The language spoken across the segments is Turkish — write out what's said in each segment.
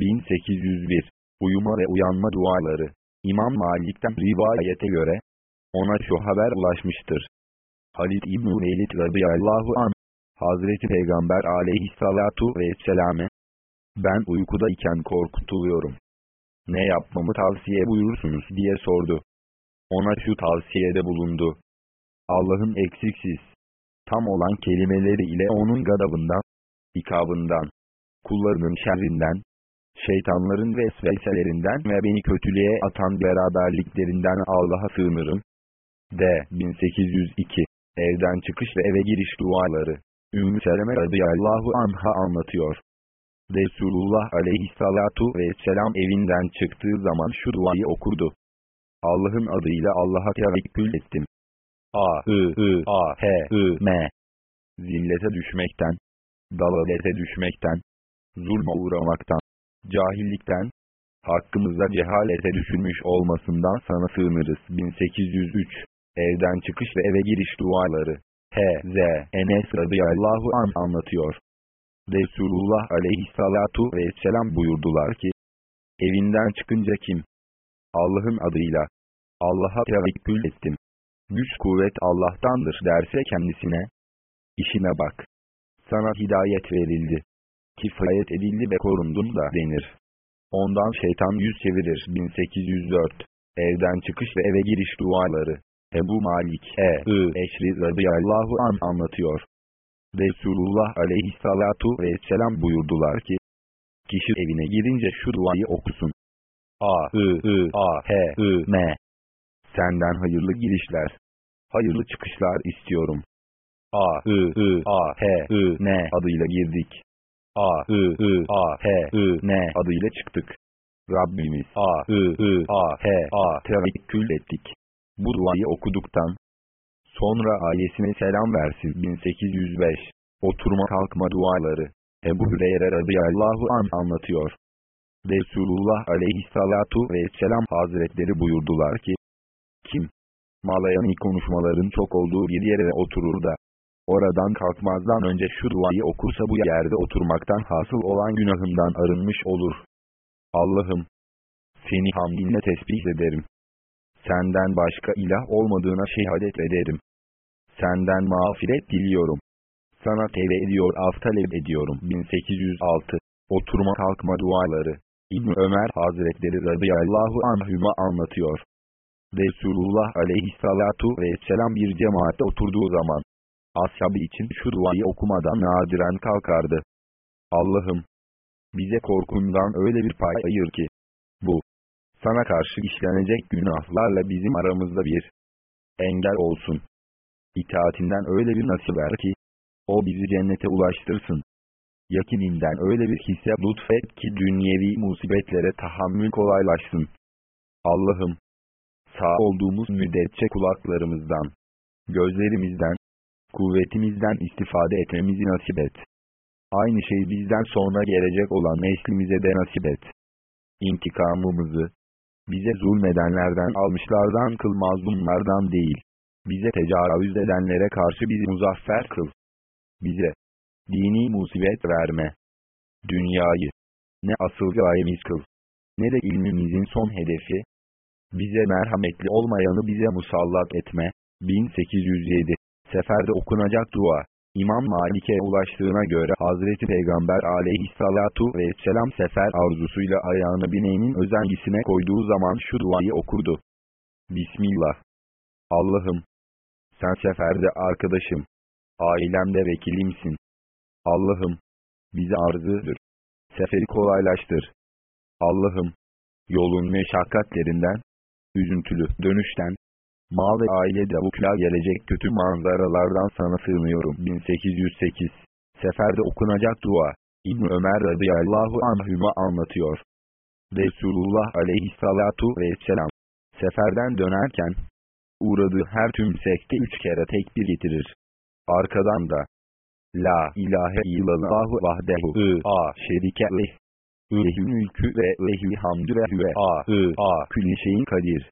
1801 Uyuma ve uyanma duaları İmam Malik'ten rivayete göre ona şu haber ulaşmıştır. Halid İbn-i Velid radıyallahu anh Hazreti Peygamber aleyhissalatu vesselam'e ben uykudayken korkutuluyorum. Ne yapmamı tavsiye buyurursunuz diye sordu. Ona şu tavsiyede bulundu. Allah'ın eksiksiz, tam olan kelimeleri ile onun gadabından, ikabından, kullarının şerrinden, şeytanların vesveselerinden ve beni kötülüğe atan beraberliklerinden Allah'a sığınırım. D. 1802 Evden çıkış ve eve giriş duaları Ümmü Seleme radıyallahu anha anlatıyor. Resulullah aleyhissalatu vesselam evinden çıktığı zaman şu duayı okurdu. Allah'ın adıyla Allah'a tevekkül ettim. A, I, I, A, H, I, M. Zillete düşmekten, dalalete düşmekten, zulma uğramaktan, cahillikten, hakkımızda cehalete düşünmüş olmasından sana sığınırız. 1803 Evden çıkış ve eve giriş duaları H.Z. Enes radıyallahu an anlatıyor. Resulullah aleyhissalatu vesselam buyurdular ki, Evinden çıkınca kim? Allah'ın adıyla. Allah'a tevekkül ettim. Güç kuvvet Allah'tandır derse kendisine. İşine bak. Sana hidayet verildi. Kifayet edildi ve korundun da denir. Ondan şeytan yüz çevirir 1804. Evden çıkış ve eve giriş duaları. Ebu Malik E.I. Eşri radıyallahu an anlatıyor. Resulullah aleyhissalatu vesselam buyurdular ki, kişi evine girince şu duayı okusun. A, I, I, A, H, I, M. Senden hayırlı girişler, hayırlı çıkışlar istiyorum. A, I, I, A, H, I, N adıyla girdik. A, I, I, A, H, I, N adıyla çıktık. Rabbimiz A, I, I, A, H, A tevekkül ettik. Bu duayı okuduktan sonra ayesine selam versin 1805. Oturma kalkma duaları. Ebu Hüreyre radıyallahu an anlatıyor. Resulullah aleyhissalatu vesselam hazretleri buyurdular ki, Kim, malayani konuşmaların çok olduğu bir yere oturur da, oradan kalkmazdan önce şu duayı okursa bu yerde oturmaktan hasıl olan günahından arınmış olur. Allah'ım, seni hamdinle tesbih ederim. Senden başka ilah olmadığına şehadet ederim. Senden mağfiret diliyorum. Sana tevbe ediyor af talep ediyorum. 1806 Oturma kalkma duaları İbn Ömer Hazretleri radıyallahu anhüma anlatıyor. Resulullah aleyhissalatu vesselam bir cemaatte oturduğu zaman, ashabı için şu duayı okumadan nadiren kalkardı. Allah'ım, bize korkundan öyle bir pay ayır ki, bu, sana karşı işlenecek günahlarla bizim aramızda bir engel olsun. İtaatinden öyle bir nasip ver ki, o bizi cennete ulaştırsın. Yakininden öyle bir hisse lütfet ki dünyevi musibetlere tahammül kolaylaşsın. Allah'ım, sağ olduğumuz müddetçe kulaklarımızdan, gözlerimizden, kuvvetimizden istifade etmemizi nasip et. Aynı şey bizden sonra gelecek olan neslimize de nasip et. İntikamımızı, bize zulmedenlerden almışlardan kıl mazlumlardan değil, bize tecavüz edenlere karşı bizi muzaffer kıl. Bize, dini musibet verme. Dünyayı, ne asıl gayemiz kıl, ne de ilmimizin son hedefi. Bize merhametli olmayanı bize musallat etme. 1807 Seferde okunacak dua İmam Malik'e ulaştığına göre Hazreti Peygamber aleyhissalatu vesselam sefer arzusuyla ayağını bineğinin özengisine koyduğu zaman şu duayı okurdu. Bismillah. Allah'ım, sen seferde arkadaşım, ailemde vekilimsin. Allah'ım, bize arzıdır. Seferi kolaylaştır. Allah'ım, yolun meşakkatlerinden, üzüntülü dönüşten, Mal ve aile davukla gelecek kötü manzaralardan sana sığınıyorum. 1808 Seferde okunacak dua İbn Ömer radıyallahu anhüma anlatıyor. Resulullah aleyhissalatu vesselam seferden dönerken uğradığı her tümsekte üç kere tekbir getirir. Arkadan da La ilahe illallahu vahdehu a şerike leh Lehü mülkü ve lehü hamdü ve hüve a a külli şeyin kadir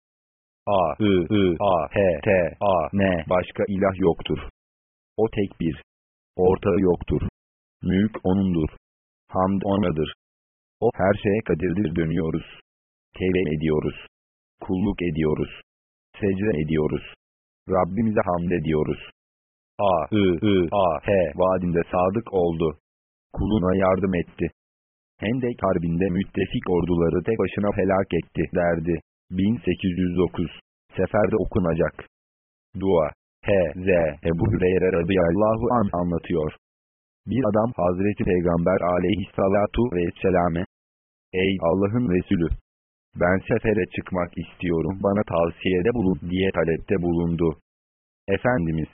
A, I, I, A, H, T, A, N başka ilah yoktur. O tek bir. Ortağı yoktur. Mülk O'nundur. Hamd O'nadır. O her şeye kadirdir dönüyoruz. Tevbe ediyoruz. Kulluk ediyoruz. Secde ediyoruz. Rabbimize hamd ediyoruz. A, I, I, A, H vadinde sadık oldu. Kuluna yardım etti. Hendek Harbi'nde müttefik orduları tek başına helak etti derdi. 1809 Seferde okunacak. Dua H.Z. Ebu Hüreyre radıyallahu an anlatıyor. Bir adam Hazreti Peygamber aleyhissalatu vesselame Ey Allah'ın Resulü! Ben sefere çıkmak istiyorum bana tavsiyede bulun diye talepte bulundu. Efendimiz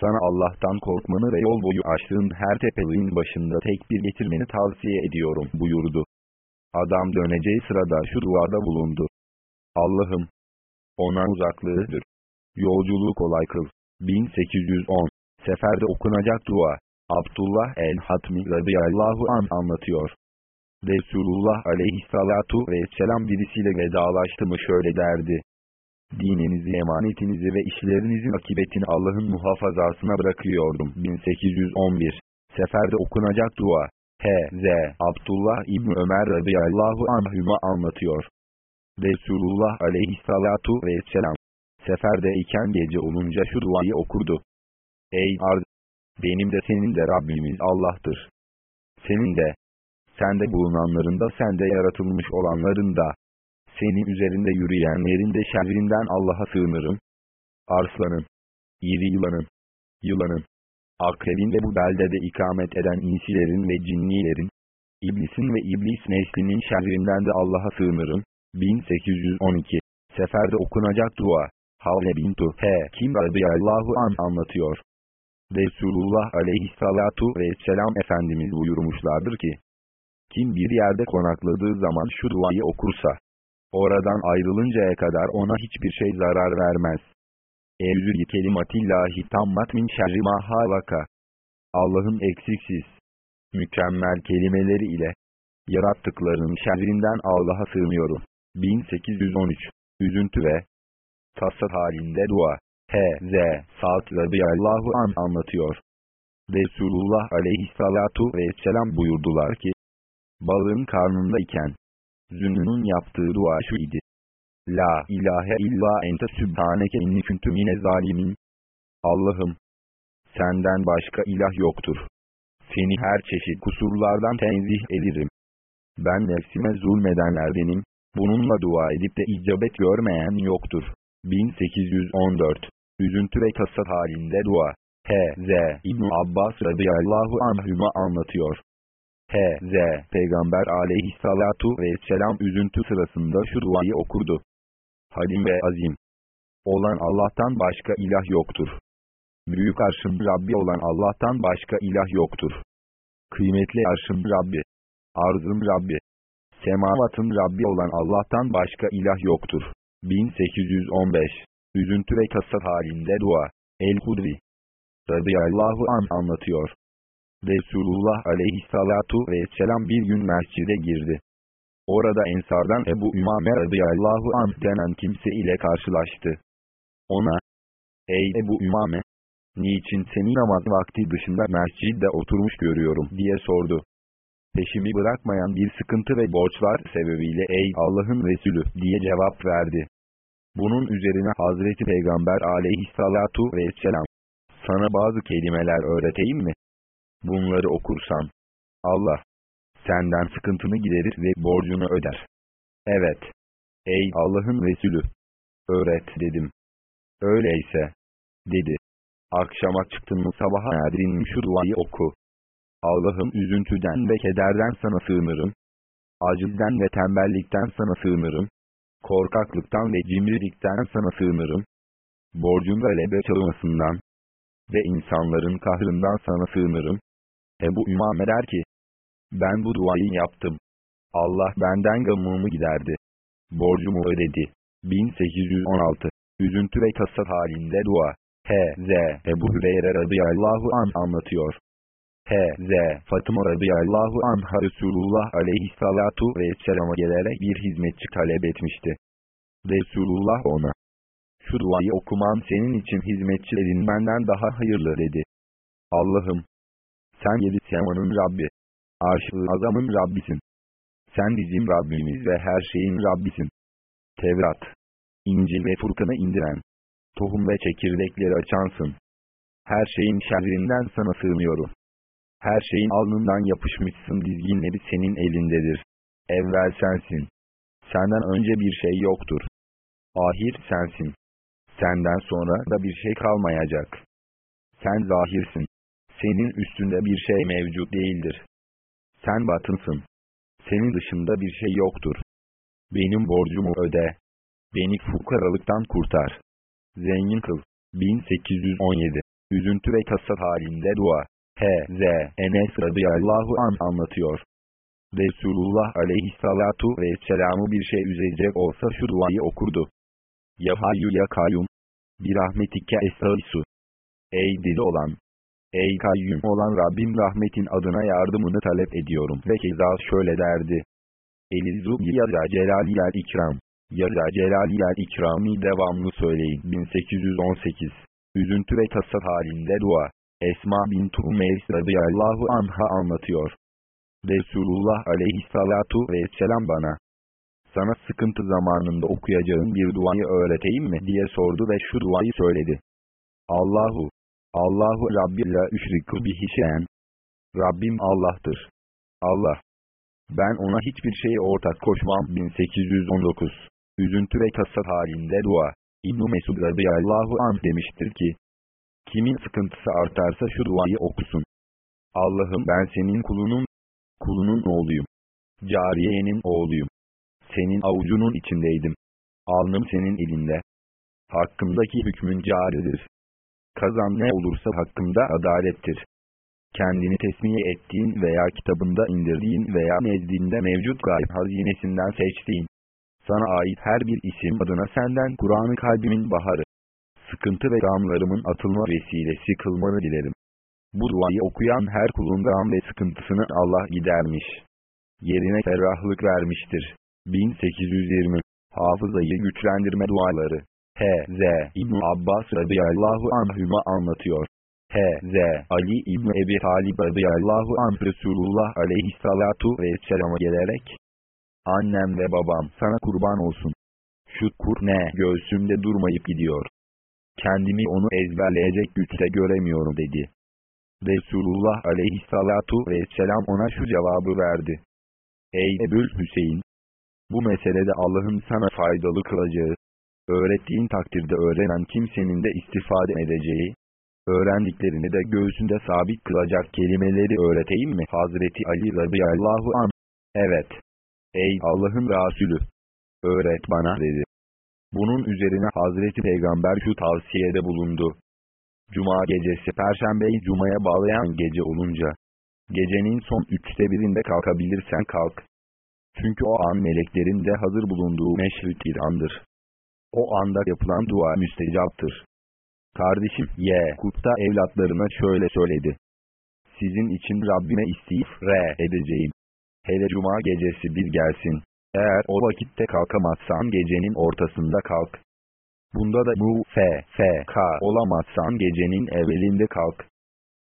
sana Allah'tan korkmanı ve yol boyu açtığın her tepeliğin başında tek bir getirmeni tavsiye ediyorum buyurdu. Adam döneceği sırada şu duada bulundu. Allah'ım! Ona uzaklığıdır. Yolculuğu kolay kıl. 1810 Seferde okunacak dua. Abdullah el-Hatmi radıyallahu an anlatıyor. Resulullah aleyhissalatu vesselam birisiyle vedalaştı mı şöyle derdi. Dininizi, emanetinizi ve işlerinizin akibetini Allah'ın muhafazasına bırakıyordum. 1811 Seferde okunacak dua. H.Z. Abdullah İbni Ömer radıyallahu anhüma anlatıyor. Resulullah aleyhissalatu vesselam. Seferde iken gece olunca şu duayı okurdu. Ey arz! Benim de senin de Rabbimiz Allah'tır. Senin de, sende bulunanların da sende yaratılmış olanların da, senin üzerinde yürüyenlerin de şerrinden Allah'a sığınırım. Arslanın, iri yılanın, yılanın, akrebin ve bu beldede ikamet eden insilerin ve cinnilerin, iblisin ve iblis neslinin şerrinden de Allah'a sığınırım. 1812 Seferde okunacak dua. Havle bintu H. Kim radıyallahu an anlatıyor. Resulullah aleyhissalatu vesselam Efendimiz buyurmuşlardır ki, kim bir yerde konakladığı zaman şu duayı okursa, oradan ayrılıncaya kadar ona hiçbir şey zarar vermez. Evzül kelimatillahi tammat min şerri ma halaka. Allah'ın eksiksiz, mükemmel kelimeleri ile, yarattıklarının şerrinden Allah'a sığınıyorum. 1813 Üzüntü ve Tasat halinde dua H.Z. Sa'd radıyallahu an anlatıyor. Resulullah aleyhissalatu vesselam buyurdular ki, balığın karnında iken, Zünnünün yaptığı dua şu idi. La ilahe illa ente sübhaneke inni mine zalimin. Allah'ım, senden başka ilah yoktur. Seni her çeşit kusurlardan tenzih ederim. Ben nefsime zulmedenlerdenim, bununla dua edip de icabet görmeyen yoktur. 1814 Üzüntü ve tasat halinde dua. H.Z. İbn Abbas radıyallahu anhüma anlatıyor. H.Z. Peygamber aleyhissalatu vesselam üzüntü sırasında şu duayı okurdu. Halim ve azim. Olan Allah'tan başka ilah yoktur. Büyük arşın Rabbi olan Allah'tan başka ilah yoktur. Kıymetli arşın Rabbi. Arzın Rabbi. Semavatın Rabbi olan Allah'tan başka ilah yoktur. 1815 Üzüntü ve kasat halinde dua. El-Hudri radıyallahu an anlatıyor. Resulullah aleyhissalatu vesselam bir gün mescide girdi. Orada Ensardan Ebu Ümame radıyallahu an denen kimse ile karşılaştı. Ona, Ey Ebu Ümame, niçin seni namaz vakti dışında mescidde oturmuş görüyorum diye sordu. Peşimi bırakmayan bir sıkıntı ve borçlar sebebiyle ey Allah'ın Resulü diye cevap verdi. Bunun üzerine Hazreti Peygamber aleyhissalatu vesselam, sana bazı kelimeler öğreteyim mi? Bunları okursan, Allah, senden sıkıntını giderir ve borcunu öder. Evet, ey Allah'ın Resulü, öğret dedim. Öyleyse, dedi. Akşama çıktın mı sabaha erdin şu duayı oku. Allah'ım üzüntüden ve kederden sana sığınırım. Acilden ve tembellikten sana sığınırım. Korkaklıktan ve cimrilikten sana sığınırım. Borcun galebe çalmasından ve insanların kahrından sana sığınırım. Ebu Ümame der ki, ben bu duayı yaptım. Allah benden gamımı giderdi. Borcumu ödedi. 1816 Üzüntü ve kasat halinde dua. H.Z. Ebu Hüreyre radıyallahu an anlatıyor. H.Z. Fatıma radıyallahu anha Resulullah aleyhissalatu vesselama gelerek bir hizmetçi talep etmişti. Resulullah ona, şu duayı okuman senin için hizmetçi edinmenden daha hayırlı dedi. Allah'ım, sen yedi semanın Rabbi, arş azamın Rabbisin. Sen bizim Rabbimiz ve her şeyin Rabbisin. Tevrat, İncil ve Furkan'ı indiren, tohum ve çekirdekleri açansın. Her şeyin şerrinden sana sığınıyorum. Her şeyin alnından yapışmışsın dizginleri senin elindedir. Evvel sensin. Senden önce bir şey yoktur. Ahir sensin. Senden sonra da bir şey kalmayacak. Sen zahirsin. Senin üstünde bir şey mevcut değildir. Sen batınsın. Senin dışında bir şey yoktur. Benim borcumu öde. Beni fukaralıktan kurtar. Zengin kıl. 1817 Üzüntü ve kasat halinde dua. H.Z. Enes radıyallahu an anlatıyor. Resulullah aleyhissalatu vesselam'ı bir şey üzecek olsa şu duayı okurdu. Ya hayyu ya kayyum. Bir rahmetike estaisu. Ey dili olan. Ey kayyum olan Rabbim rahmetin adına yardımını talep ediyorum. Ve keza şöyle derdi. Elizu ya da celaliyel ikram. Ya da celaliyel ikrami devamlı söyleyin. 1818 Üzüntü ve tasat halinde dua. Esma bin Tumeys radıyallahu anha anlatıyor. Resulullah aleyhissalatu vesselam bana, sana sıkıntı zamanında okuyacağın bir duayı öğreteyim mi diye sordu ve şu duayı söyledi. Allahu, Allahu Rabbi la üşriku bihi şeyen. Rabbim Allah'tır. Allah. Ben ona hiçbir şeye ortak koşmam 1819. Üzüntü ve kasat halinde dua. İbn-i Mesud radıyallahu anh demiştir ki, kimin sıkıntısı artarsa şu duayı okusun. Allah'ım ben senin kulunum, kulunun oğluyum. Cariyenin oğluyum. Senin avucunun içindeydim. Alnım senin elinde. Hakkımdaki hükmün caridir. Kazan ne olursa hakkımda adalettir. Kendini tesmiye ettiğin veya kitabında indirdiğin veya nezdinde mevcut gayb hazinesinden seçtiğin, sana ait her bir isim adına senden Kur'an'ı kalbimin baharı, sıkıntı ve gamlarımın atılma vesilesi kılmanı dilerim. Bu duayı okuyan her kulun gam ve sıkıntısını Allah gidermiş. Yerine ferahlık vermiştir. 1820 Hafızayı güçlendirme duaları H.Z. İbn Abbas radıyallahu anhüma anlatıyor. H.Z. Ali İbn Ebi Talib radıyallahu anh Resulullah aleyhissalatu vesselama gelerek Annem ve babam sana kurban olsun. Şu kur ne göğsümde durmayıp gidiyor. Kendimi onu ezberleyecek güçte göremiyorum dedi. Resulullah aleyhissalatu vesselam ona şu cevabı verdi. Ey Ebül Hüseyin! Bu meselede Allah'ın sana faydalı kılacağı, öğrettiğin takdirde öğrenen kimsenin de istifade edeceği, öğrendiklerini de göğsünde sabit kılacak kelimeleri öğreteyim mi? Hazreti Ali radıyallahu an. Evet. Ey Allah'ın Resulü! Öğret bana dedi. Bunun üzerine Hazreti Peygamber şu tavsiyede bulundu. Cuma gecesi Perşembeyi Cuma'ya bağlayan gece olunca, gecenin son üçte birinde kalkabilirsen kalk. Çünkü o an meleklerin de hazır bulunduğu meşrit bir andır. O anda yapılan dua müstecaptır. Kardeşim Y. Kut'ta evlatlarına şöyle söyledi. Sizin için Rabbime istiğfar edeceğim. Hele cuma gecesi bir gelsin. Eğer o vakitte kalkamazsan gecenin ortasında kalk. Bunda da bu f, f, k olamazsan gecenin evvelinde kalk.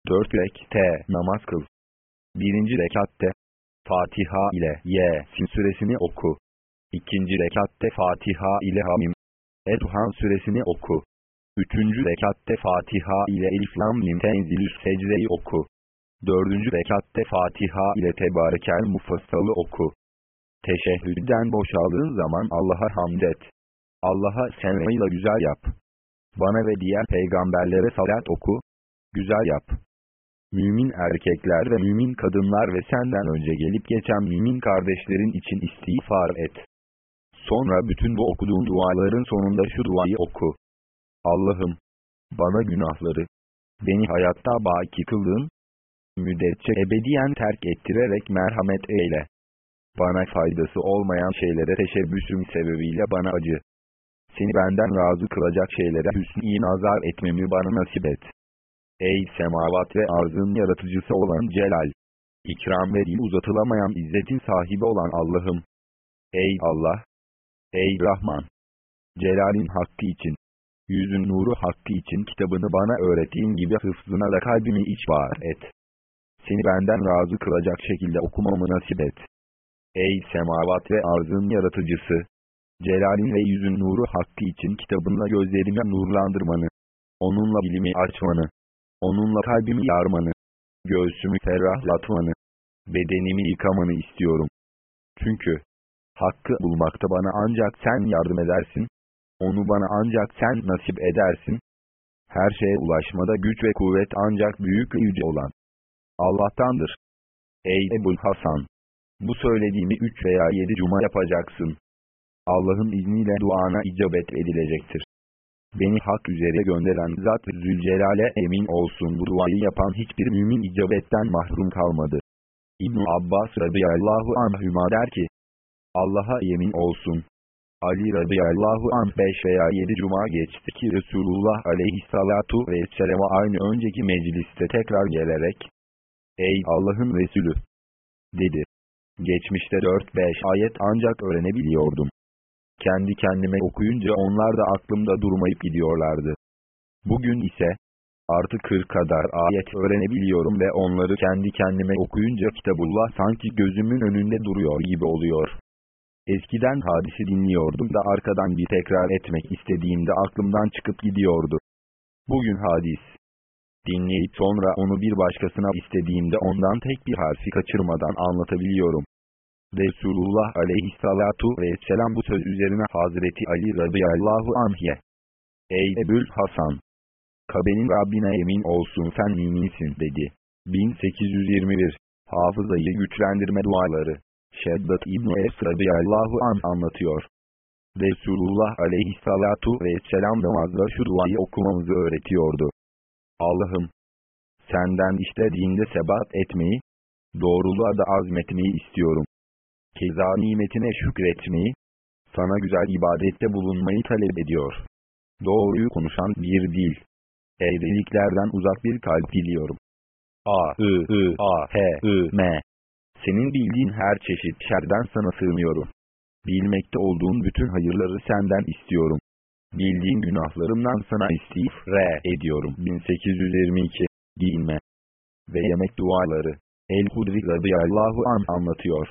Dört rekte namaz kıl. Birinci rekatte Fatiha ile Yasin suresini oku. İkinci rekatte Fatiha ile Hamim. Eduhan suresini oku. Üçüncü rekatte Fatiha ile Elif Lam Mim Tenzilü secdeyi oku. Dördüncü rekatte Fatiha ile Tebarekel Mufassalı oku. Teşehhüden boşaldığın zaman Allah'a hamd et. Allah'a senayla güzel yap. Bana ve diğer peygamberlere salat oku. Güzel yap. Mümin erkekler ve mümin kadınlar ve senden önce gelip geçen mümin kardeşlerin için istiğfar et. Sonra bütün bu okuduğun duaların sonunda şu duayı oku. Allah'ım, bana günahları, beni hayatta baki kıldığın, müddetçe ebediyen terk ettirerek merhamet eyle. Bana faydası olmayan şeylere teşebbüsüm sebebiyle bana acı. Seni benden razı kılacak şeylere hüsn-i nazar etmemi bana nasip et. Ey semavat ve arzın yaratıcısı olan Celal! İkram ve uzatılamayan izzetin sahibi olan Allah'ım! Ey Allah! Ey Rahman! Celal'in hakkı için, yüzün nuru hakkı için kitabını bana öğrettiğin gibi hıfzına da kalbimi içbar et. Seni benden razı kılacak şekilde okumamı nasip et. Ey semavat ve arzın yaratıcısı! Celalin ve yüzün nuru hakkı için kitabınla gözlerimi nurlandırmanı, onunla bilimi açmanı, onunla kalbimi yarmanı, göğsümü ferahlatmanı, bedenimi yıkamanı istiyorum. Çünkü, hakkı bulmakta bana ancak sen yardım edersin, onu bana ancak sen nasip edersin, her şeye ulaşmada güç ve kuvvet ancak büyük ve yüce olan Allah'tandır. Ey Ebul Hasan! Bu söylediğimi üç veya yedi cuma yapacaksın. Allah'ın izniyle duana icabet edilecektir. Beni hak üzere gönderen Zat Zülcelal'e emin olsun bu duayı yapan hiçbir mümin icabetten mahrum kalmadı. İbn Abbas radıyallahu anhüma der ki, Allah'a yemin olsun. Ali radıyallahu anh 5 veya 7 cuma geçti ki Resulullah aleyhissalatu vesselam'a aynı önceki mecliste tekrar gelerek, Ey Allah'ın Resulü! dedi. Geçmişte 4-5 ayet ancak öğrenebiliyordum. Kendi kendime okuyunca onlar da aklımda durmayıp gidiyorlardı. Bugün ise, artı 40 kadar ayet öğrenebiliyorum ve onları kendi kendime okuyunca kitabullah sanki gözümün önünde duruyor gibi oluyor. Eskiden hadisi dinliyordum da arkadan bir tekrar etmek istediğimde aklımdan çıkıp gidiyordu. Bugün hadis. Dinleyip sonra onu bir başkasına istediğimde ondan tek bir harfi kaçırmadan anlatabiliyorum. Resulullah aleyhissalatu vesselam bu söz üzerine Hazreti Ali radıyallahu anh'ye. Ey Ebül Hasan! Kabe'nin Rabbine emin olsun sen müminsin dedi. 1821 Hafızayı güçlendirme duaları Şeddat İbni Es radıyallahu an anlatıyor. Resulullah aleyhissalatu vesselam namazda şu duayı okumamızı öğretiyordu. Allah'ım! Senden işte dinde sebat etmeyi, doğruluğa da azmetmeyi istiyorum. Keza nimetine şükretmeyi, sana güzel ibadette bulunmayı talep ediyor. Doğruyu konuşan bir dil. Eğriliklerden uzak bir kalp diliyorum. A, I, I, A, H, I, M. Senin bildiğin her çeşit şerden sana sığınıyorum. Bilmekte olduğun bütün hayırları senden istiyorum. Bildiğin günahlarımdan sana istiğfar ediyorum. 1822 Giyinme ve yemek duaları El-Hudri radıyallahu an anlatıyor.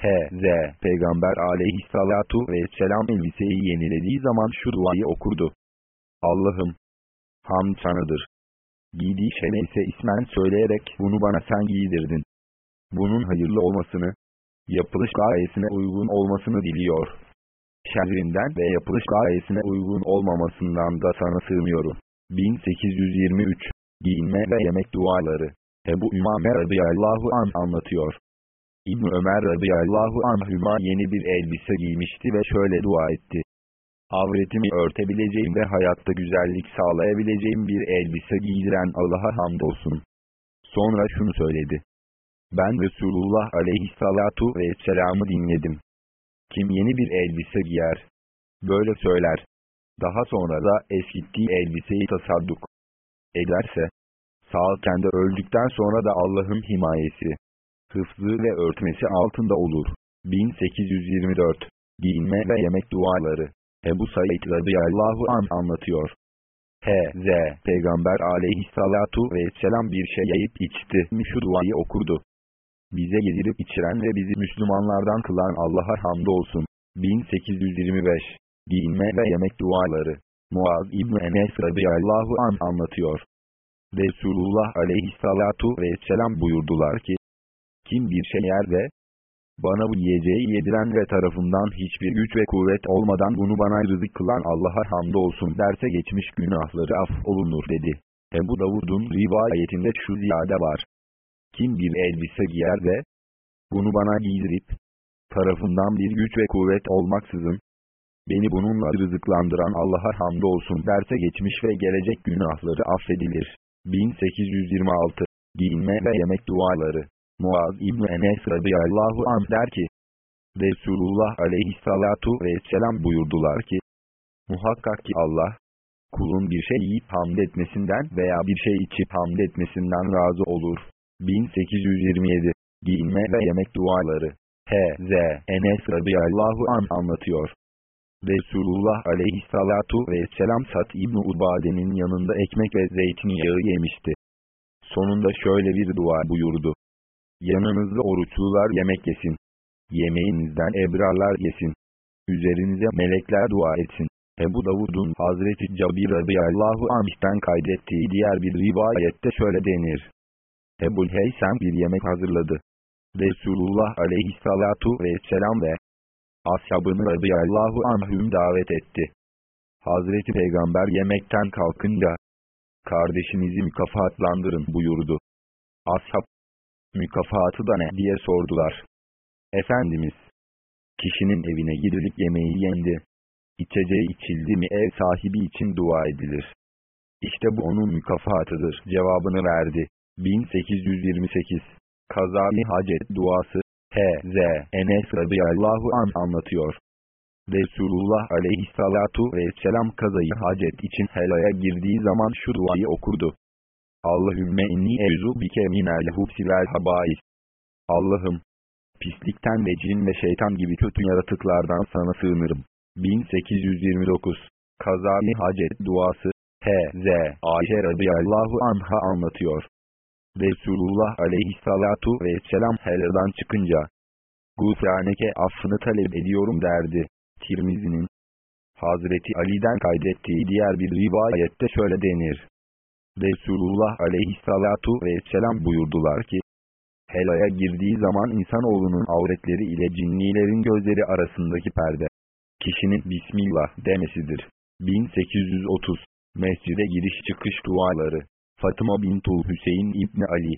H.Z. Peygamber aleyhissalatu vesselam elbiseyi yenilediği zaman şu duayı okurdu. Allah'ım! Hamd sanıdır. Giydiği şey neyse ismen söyleyerek bunu bana sen giydirdin bunun hayırlı olmasını, yapılış gayesine uygun olmasını diliyor. Şerrinden ve yapılış gayesine uygun olmamasından da sana sığmıyorum. 1823 Giyinme ve yemek duaları Ebu Ümame radıyallahu an anlatıyor. İbn Ömer radıyallahu anhüma yeni bir elbise giymişti ve şöyle dua etti. Avretimi örtebileceğim ve hayatta güzellik sağlayabileceğim bir elbise giydiren Allah'a hamdolsun. Sonra şunu söyledi. Ben Resulullah aleyhissalatu vesselam'ı dinledim. Kim yeni bir elbise giyer, böyle söyler. Daha sonra da eskittiği elbiseyi tasadduk ederse, sağken de öldükten sonra da Allah'ın himayesi, hıfzı ve örtmesi altında olur. 1824 Giyinme ve yemek duaları Ebu Said radıyallahu an anlatıyor. H.Z. Peygamber aleyhissalatu vesselam bir şey yiyip içti. Şu duayı okurdu bize yedirip içiren ve bizi Müslümanlardan kılan Allah'a hamdolsun. 1825 Giyinme ve yemek duaları Muaz İbni Enes radıyallahu an anlatıyor. Resulullah aleyhissalatu vesselam buyurdular ki, Kim bir şey yer de, bana bu yiyeceği yediren ve tarafından hiçbir güç ve kuvvet olmadan bunu bana rızık kılan Allah'a hamdolsun derse geçmiş günahları af olunur dedi. Ebu Davud'un rivayetinde şu ziyade var. Kim bir elbise giyer de, bunu bana giydirip, tarafından bir güç ve kuvvet olmaksızın, beni bununla rızıklandıran Allah'a hamdolsun derse geçmiş ve gelecek günahları affedilir. 1826 Giyinme ve yemek duaları Muaz İbni Enes radıyallahu anh der ki, Resulullah aleyhissalatu vesselam buyurdular ki, Muhakkak ki Allah, kulun bir şey yiyip hamd etmesinden veya bir şey içip hamd etmesinden razı olur. 1827 Giyinme ve yemek duaları H.Z. Enes radıyallahu an anlatıyor. Resulullah aleyhissalatu vesselam Sat İbni Ubade'nin yanında ekmek ve zeytinyağı yemişti. Sonunda şöyle bir dua buyurdu. Yanınızda oruçlular yemek yesin. Yemeğinizden ebrarlar yesin. Üzerinize melekler dua etsin. Ebu Davud'un Hazreti Cabir radıyallahu anh'ten kaydettiği diğer bir rivayette şöyle denir. Ebu Heysem bir yemek hazırladı. Resulullah aleyhissalatu vesselam ve ashabını radıyallahu anhüm davet etti. Hazreti Peygamber yemekten kalkınca, kardeşinizi mükafatlandırın buyurdu. Ashab, mükafatı da ne diye sordular. Efendimiz, kişinin evine gidilip yemeği yendi. İçeceği içildi mi ev sahibi için dua edilir. İşte bu onun mükafatıdır cevabını verdi. 1828 Kazali Hacet duası H.Z. Enes radıyallahu an anlatıyor. Resulullah aleyhissalatu vesselam kazayı hacet için helaya girdiği zaman şu duayı okurdu. Allahümme inni evzu bike minel hubsi vel habais. Allah'ım, pislikten ve cin ve şeytan gibi kötü yaratıklardan sana sığınırım. 1829 Kazali Hacet duası H.Z. Ayşe radıyallahu anha anlatıyor. Resulullah aleyhissalatu vesselam heladan çıkınca Gufraneke affını talep ediyorum derdi. Tirmizi'nin Hazreti Ali'den kaydettiği diğer bir rivayette şöyle denir. Resulullah aleyhissalatu vesselam buyurdular ki, Helaya girdiği zaman insanoğlunun avretleri ile cinnilerin gözleri arasındaki perde, kişinin Bismillah demesidir. 1830 Mescide giriş çıkış duaları Fatıma bintul Hüseyin İbni Ali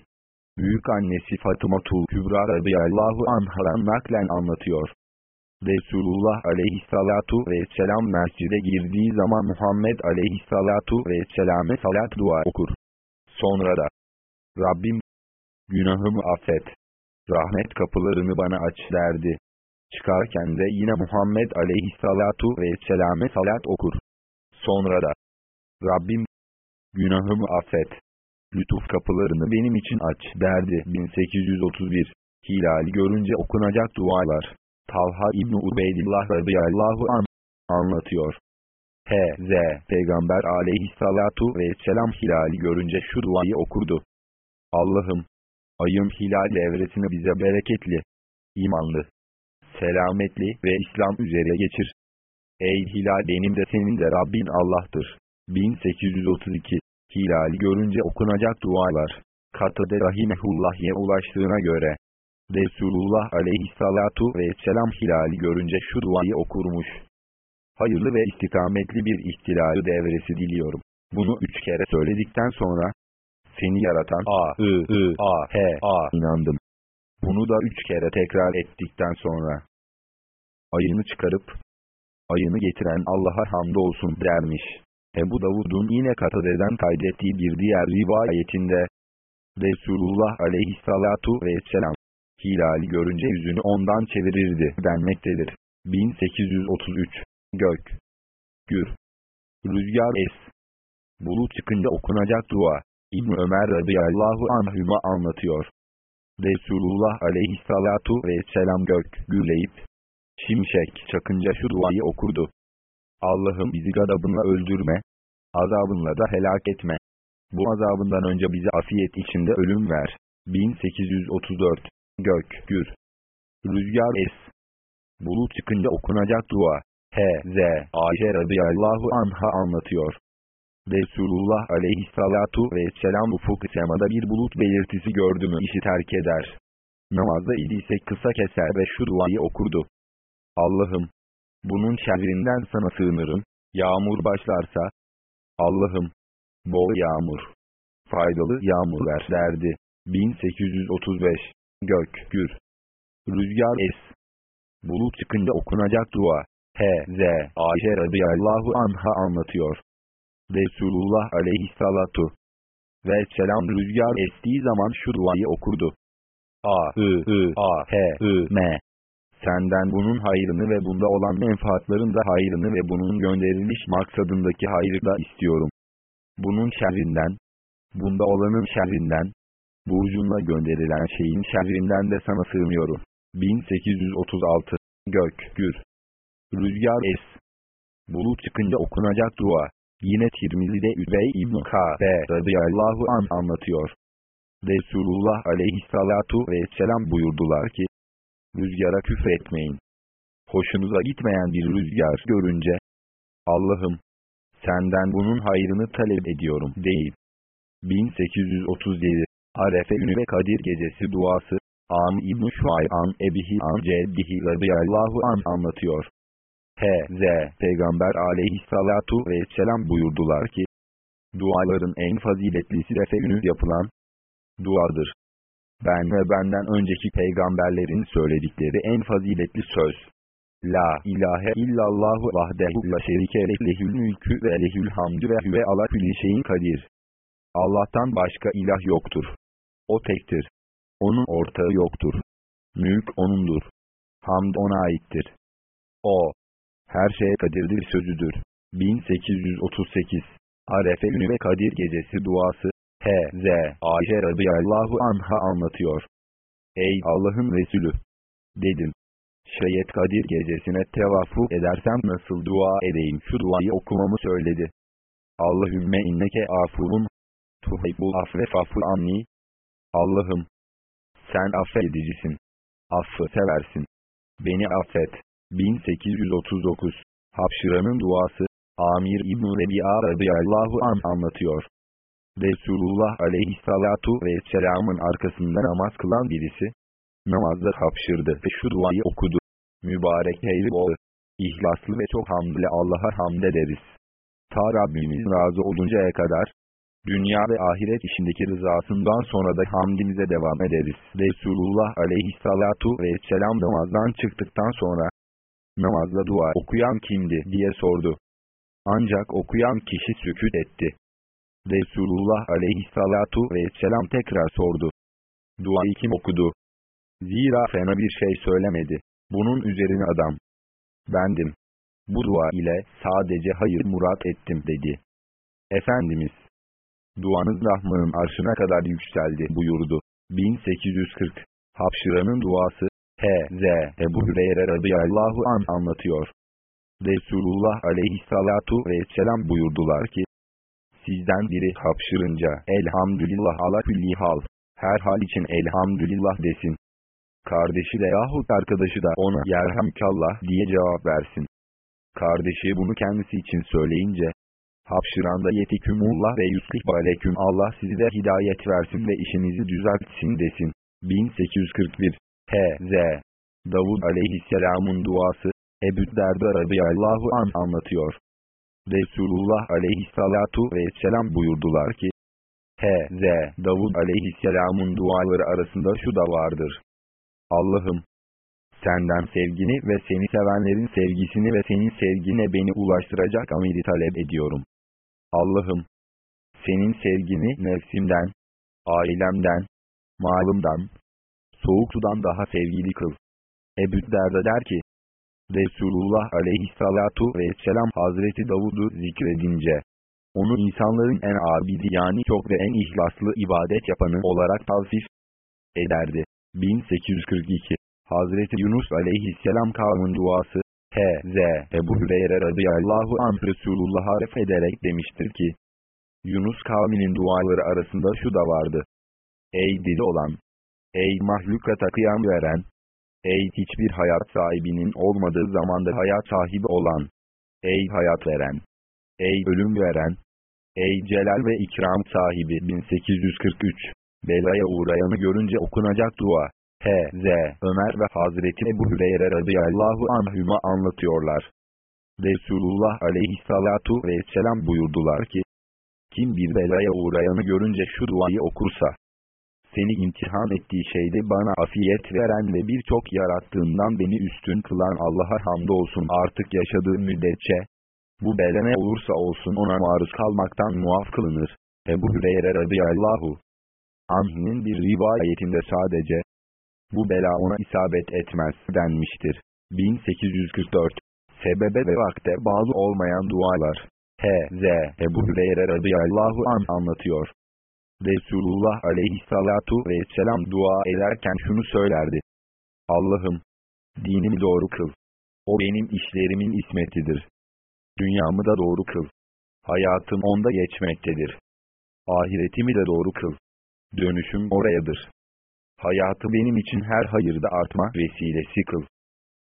Büyük annesi Fatıma Tul Kübra radıyallahu anhadan naklen anlatıyor. Resulullah aleyhissalatu vesselam mescide girdiği zaman Muhammed aleyhissalatu vesselame salat dua okur. Sonra da Rabbim günahımı affet. Rahmet kapılarını bana aç derdi. Çıkarken de yine Muhammed aleyhissalatu vesselame salat okur. Sonra da Rabbim günahımı affet. Lütuf kapılarını benim için aç derdi. 1831 Hilali görünce okunacak dualar. Talha İbni Ubeydillah radıyallahu an anlatıyor. H.Z. Peygamber aleyhissalatu vesselam hilali görünce şu duayı okurdu. Allah'ım, ayın hilal devresini bize bereketli, imanlı, selametli ve İslam üzere geçir. Ey hilal benim de senin de Rabbin Allah'tır. 1832 Hilali görünce okunacak dualar. Katıde rahimehullah'ye ulaştığına göre, Resulullah aleyhissalatu vesselam hilali görünce şu duayı okurmuş. Hayırlı ve istikametli bir ihtilali devresi diliyorum. Bunu üç kere söyledikten sonra, seni yaratan A, I, I, A, H, A inandım. Bunu da üç kere tekrar ettikten sonra, ayını çıkarıp, ayını getiren Allah'a hamdolsun dermiş. Ebu Davud'un yine Katade'den kaydettiği bir diğer rivayetinde, Resulullah aleyhissalatu vesselam, hilali görünce yüzünü ondan çevirirdi denmektedir. 1833 Gök Gür Rüzgar es Bulut çıkınca okunacak dua İbn Ömer radıyallahu anhüma anlatıyor. Resulullah aleyhissalatu vesselam gök gürleyip şimşek çakınca şu duayı okurdu. Allah'ım bizi gadabınla öldürme, azabınla da helak etme. Bu azabından önce bize afiyet içinde ölüm ver. 1834 Gök, gür. Rüzgar es. Bulut çıkınca okunacak dua. H.Z. Ayşe radıyallahu anha anlatıyor. Resulullah aleyhissalatu vesselam ufuk semada bir bulut belirtisi gördü mü işi terk eder. Namazda idiyse kısa keser ve şu duayı okurdu. Allah'ım, bunun şerrinden sana sığınırım. Yağmur başlarsa, Allah'ım, bol yağmur, faydalı yağmur ver derdi. 1835 Gök, gür. Rüzgar es. Bulut çıkınca okunacak dua. H.Z. Ayşe radıyallahu anha anlatıyor. Resulullah aleyhissalatu ve selam rüzgar estiği zaman şu duayı okurdu. A, I, I, A, H, I, M. Senden bunun hayrını ve bunda olan menfaatların da hayrını ve bunun gönderiliş maksadındaki hayrı da istiyorum. Bunun şerrinden, bunda olanın şerrinden, burcunla gönderilen şeyin şerrinden de sana sığınıyorum. 1836 Gök, Gür Rüzgar es Bulut çıkınca okunacak dua. Yine Tirmizi'de Übey İbn-i K.B. radıyallahu an anlatıyor. Resulullah aleyhissalatu vesselam buyurdular ki, Rüzgara küfretmeyin. Hoşunuza gitmeyen bir rüzgar görünce, Allah'ım, senden bunun hayrını talep ediyorum deyip, 1837, Arefe günü ve Kadir gecesi duası, Am İbn-i Şuay'an Ebihi An Ceddihi radıyallahu an anlatıyor. H.Z. Peygamber aleyhissalatu vesselam buyurdular ki, duaların en faziletlisi refe günü yapılan duadır. Ben ve benden önceki peygamberlerin söyledikleri en faziletli söz. La ilahe illallahu vahdehu la şerike lehül mülkü ve lehül hamdü ve hüve ala külli şeyin kadir. Allah'tan başka ilah yoktur. O tektir. Onun ortağı yoktur. Mülk O'nundur. Hamd O'na aittir. O, her şeye kadirdir sözüdür. 1838 Arefe günü ve Kadir gecesi duası H.Z. Ayşe radıyallahu anha anlatıyor. Ey Allah'ın Resulü! Dedim. Şayet Kadir gecesine tevafu edersem nasıl dua edeyim şu duayı okumamı söyledi. Allahümme inneke afuvun tuhibbul afve fafu anni. Allah'ım! Sen affedicisin. Affı seversin. Beni affet. 1839 Hapşıranın duası Amir İbn-i Rebi'a radıyallahu an anlatıyor. Resulullah aleyhissalatu vesselamın arkasında namaz kılan birisi, namazda hapşırdı ve şu duayı okudu. Mübarek heyri bol, ihlaslı ve çok hamdle Allah'a hamd ederiz. Ta Rabbimiz razı oluncaya kadar, dünya ve ahiret işindeki rızasından sonra da hamdimize devam ederiz. Resulullah aleyhissalatu vesselam namazdan çıktıktan sonra, namazda dua okuyan kimdi diye sordu. Ancak okuyan kişi sükut etti. Resulullah aleyhissalatu vesselam tekrar sordu. Duayı kim okudu? Zira fena bir şey söylemedi. Bunun üzerine adam. Bendim. Bu dua ile sadece hayır murat ettim dedi. Efendimiz. Duanız Rahman'ın arşına kadar yükseldi buyurdu. 1840 Hapşıranın duası H.Z. Ebu Hüreyre radıyallahu an anlatıyor. Resulullah aleyhissalatu vesselam buyurdular ki, Sizden biri hapşırınca elhamdülillah ala külli hal, her hal için elhamdülillah desin. Kardeşi de yahut arkadaşı da ona yerhamkallah diye cevap versin. Kardeşi bunu kendisi için söyleyince, hapşıran da yetikümullah ve yuskih baleküm Allah sizi de hidayet versin ve işinizi düzeltsin desin. 1841 H.Z. Davud aleyhisselamın duası, Ebu Derda radıyallahu an anlatıyor. Resulullah aleyhissalatu vesselam buyurdular ki, H.Z. Davud aleyhisselamın duaları arasında şu da vardır. Allah'ım, senden sevgini ve seni sevenlerin sevgisini ve senin sevgine beni ulaştıracak amiri talep ediyorum. Allah'ım, senin sevgini nefsimden, ailemden, malımdan, soğuk sudan daha sevgili kıl. Ebu Derda der ki, Resulullah aleyhissalatu vesselam Hazreti Davud'u zikredince, onu insanların en abidi yani çok ve en ihlaslı ibadet yapanı olarak tavsif ederdi. 1842 Hazreti Yunus aleyhisselam kavmin duası, H.Z. Ebu Hüreyre radıyallahu anh Resulullah'a ref ederek demiştir ki, Yunus kavminin duaları arasında şu da vardı. Ey dili olan, ey mahlukata kıyam veren, Ey hiçbir hayat sahibinin olmadığı zamanda hayat sahibi olan. Ey hayat veren. Ey ölüm veren. Ey celal ve ikram sahibi 1843. Belaya uğrayanı görünce okunacak dua. H.Z. Ömer ve Hazreti Ebu Hüreyre radıyallahu anhüma anlatıyorlar. Resulullah aleyhissalatu vesselam buyurdular ki, kim bir belaya uğrayanı görünce şu duayı okursa, seni imtihan ettiği şeyde bana afiyet veren ve birçok yarattığından beni üstün kılan Allah'a hamdolsun artık yaşadığı müddetçe, bu bela ne olursa olsun ona maruz kalmaktan muaf kılınır. Ebu Hüreyre radıyallahu anh'nin bir rivayetinde sadece, bu bela ona isabet etmez denmiştir. 1844 Sebebe ve vakte bağlı olmayan dualar. H.Z. Ebu Hüreyre radıyallahu an anlatıyor. Resulullah aleyhissalatu vesselam dua ederken şunu söylerdi. Allah'ım, dinimi doğru kıl. O benim işlerimin ismetidir. Dünyamı da doğru kıl. Hayatım onda geçmektedir. Ahiretimi de doğru kıl. Dönüşüm orayadır. Hayatı benim için her hayırda artma vesilesi kıl.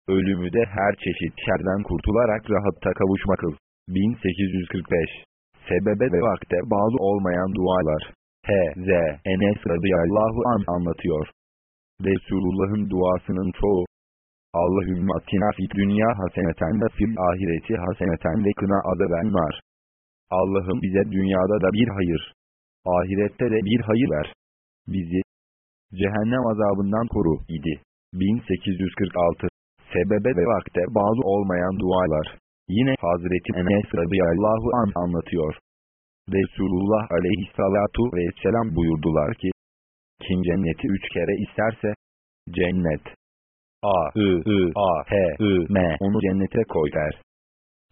Ölümü de her çeşit şerden kurtularak rahatta kavuşma kıl. 1845 Sebebe ve vakte bağlı olmayan dualar. H.Z. Enes radıyallahu an anlatıyor. Resulullah'ın duasının çoğu. Allahümme atina fit dünya haseneten ve fil ahireti haseneten ve kına azaben nar. Allah'ım bize dünyada da bir hayır, ahirette de bir hayır ver. Bizi cehennem azabından koru idi. 1846 Sebebe ve vakte bağlı olmayan dualar. Yine Hazreti Enes radıyallahu an anlatıyor. Resulullah aleyhissalatu vesselam buyurdular ki, kim cenneti üç kere isterse, cennet, A, I, I, A, H, I, M onu cennete koy der.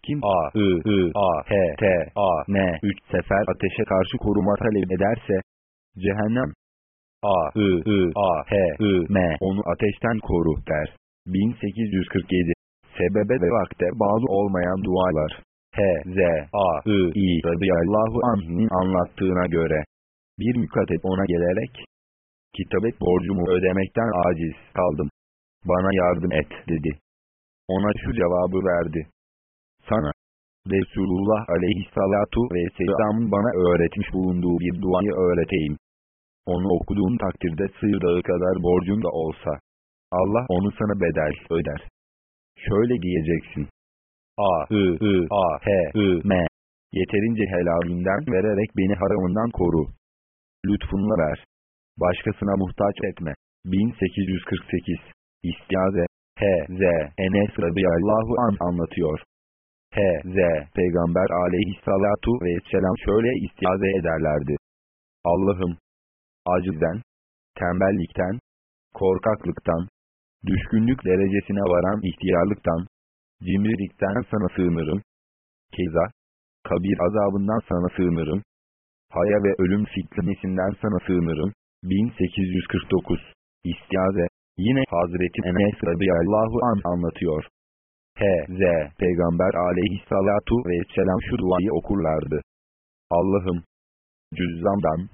Kim A, I, I, A, H, T, A, N üç sefer ateşe karşı koruma talep ederse, cehennem, A, I, I, A, H, I, M onu ateşten koru der. 1847 Sebebe ve vakte bağlı olmayan dualar. H.Z. A.I. radıyallahu anh'ın anlattığına göre, bir mükatep ona gelerek, kitabet borcumu ödemekten aciz kaldım. Bana yardım et dedi. Ona şu cevabı verdi. Sana, Resulullah aleyhissalatu vesselamın bana öğretmiş bulunduğu bir duayı öğreteyim. Onu okuduğun takdirde sığır dağı kadar borcun da olsa, Allah onu sana bedel öder. Şöyle diyeceksin. A, I, I, A, H, I, M. Yeterince helalinden vererek beni haramından koru. Lütfunla ver. Başkasına muhtaç etme. 1848 İstiaze H.Z. Enes radıyallahu an anlatıyor. H.Z. Peygamber aleyhissalatu vesselam şöyle istiaze ederlerdi. Allah'ım! Acizden, tembellikten, korkaklıktan, düşkünlük derecesine varan ihtiyarlıktan, cimrilikten sana sığınırım. Keza, kabir azabından sana sığınırım. Haya ve ölüm fitnesinden sana sığınırım. 1849 İstiaze Yine Hazreti Enes radıyallahu an anlatıyor. H.Z. Peygamber aleyhissalatu vesselam şu duayı okurlardı. Allah'ım! Cüzzamdan,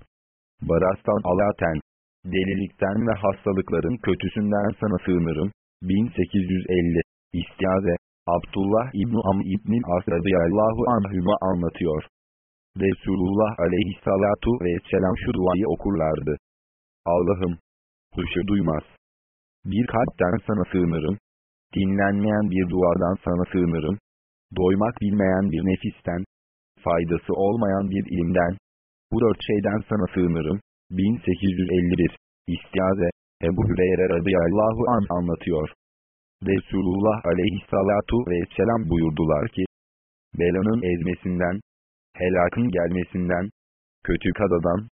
barastan alaten, delilikten ve hastalıkların kötüsünden sana sığınırım. 1850 İstiaze Abdullah İbni Am İbni As radıyallahu anhüma anlatıyor. Resulullah aleyhissalatu vesselam şu duayı okurlardı. Allah'ım! Huşu duymaz. Bir kalpten sana sığınırım. Dinlenmeyen bir duadan sana sığınırım. Doymak bilmeyen bir nefisten. Faydası olmayan bir ilimden. Bu dört şeyden sana sığınırım. 1851 İstiaze Ebu Hüreyre radıyallahu an anlatıyor. Resulullah aleyhissalatu vesselam buyurdular ki, belanın ezmesinden, helakın gelmesinden, kötü kadadan,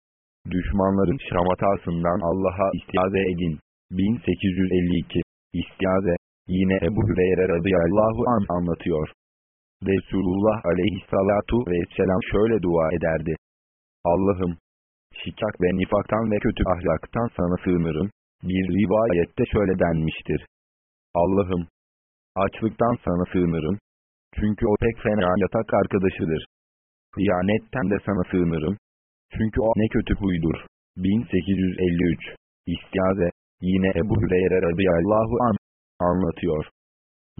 düşmanların şamatasından Allah'a istiaze edin. 1852 İstiaze Yine Ebu Hüreyre radıyallahu an anlatıyor. Resulullah aleyhissalatu vesselam şöyle dua ederdi. Allah'ım, şikak ve nifaktan ve kötü ahlaktan sana sığınırım. Bir rivayette şöyle denmiştir. Allah'ım, açlıktan sana sığınırım. Çünkü o pek fena yatak arkadaşıdır. Hıyanetten de sana sığınırım. Çünkü o ne kötü huydur. 1853 İstiaze Yine Ebu Hüreyre radıyallahu an anlatıyor.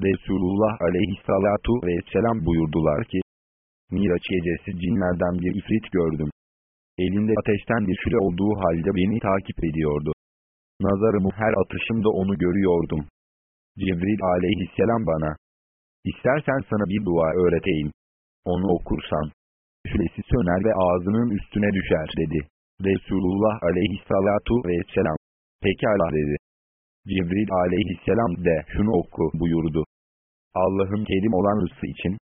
Resulullah aleyhissalatu vesselam buyurdular ki, Miraç gecesi cinlerden bir ifrit gördüm. Elinde ateşten bir şüre olduğu halde beni takip ediyordu. Nazarımı her atışımda onu görüyordum. Cibril aleyhisselam bana, İstersen sana bir dua öğreteyim. Onu okursan, şülesi söner ve ağzının üstüne düşer dedi. Resulullah aleyhissalatu vesselam, Pekala dedi. Cibril aleyhisselam de şunu oku buyurdu. Allah'ın kelim olan rızsı için,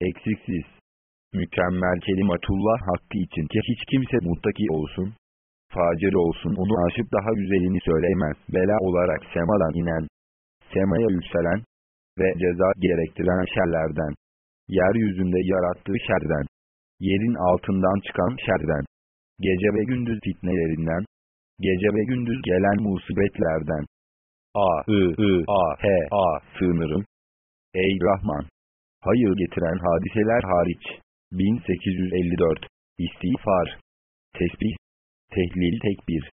eksiksiz, mükemmel kelimatullah hakkı için ki hiç kimse muttaki olsun, facir olsun onu aşıp daha güzelini söyleyemez. Bela olarak semadan inen, semaya yükselen ve ceza gerektiren şerlerden, yeryüzünde yarattığı şerden, yerin altından çıkan şerden, gece ve gündüz fitnelerinden, gece ve gündüz gelen musibetlerden. A, I, I, A, H, A, sığınırım. Ey Rahman! Hayır getiren hadiseler hariç. 1854 İstiğfar Tesbih Tehlil Tekbir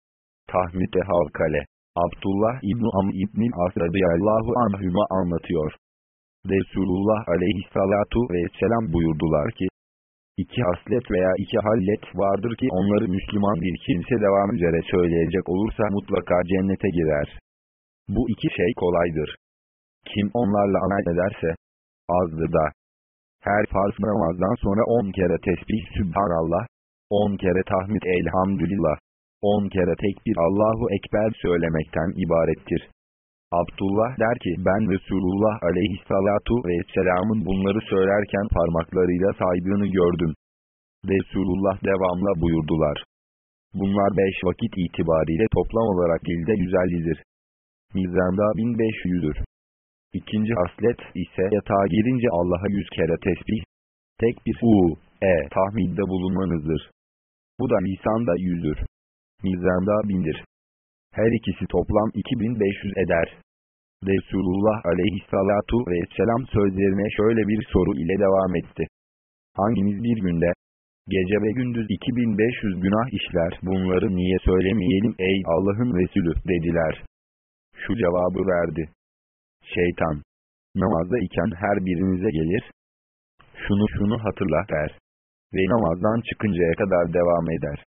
Tahmide Havkale Abdullah İbni Am İbni As radıyallahu anhüma anlatıyor. Resulullah aleyhissalatu vesselam buyurdular ki, iki haslet veya iki hallet vardır ki onları Müslüman bir kimse devam üzere söyleyecek olursa mutlaka cennete girer. Bu iki şey kolaydır. Kim onlarla amel ederse, azdır da. Her farz namazdan sonra on kere tesbih Sübhanallah, on kere tahmid elhamdülillah, on kere tekbir Allahu Ekber söylemekten ibarettir. Abdullah der ki ben Resulullah aleyhissalatu vesselamın bunları söylerken parmaklarıyla saydığını gördüm. Resulullah devamla buyurdular. Bunlar beş vakit itibariyle toplam olarak dilde güzellidir. Mizanda 1500'dür. İkinci haslet ise yatağa girince Allah'a yüz kere tesbih, tek bir u, e tahmidde bulunmanızdır. Bu da lisanda yüzdür. Mizanda bindir. Her ikisi toplam 2500 eder. Resulullah aleyhissalatu vesselam sözlerine şöyle bir soru ile devam etti. Hanginiz bir günde, gece ve gündüz 2500 günah işler bunları niye söylemeyelim ey Allah'ın Resulü dediler. Şu cevabı verdi. Şeytan, namazda iken her birinize gelir, şunu şunu hatırla der ve namazdan çıkıncaya kadar devam eder.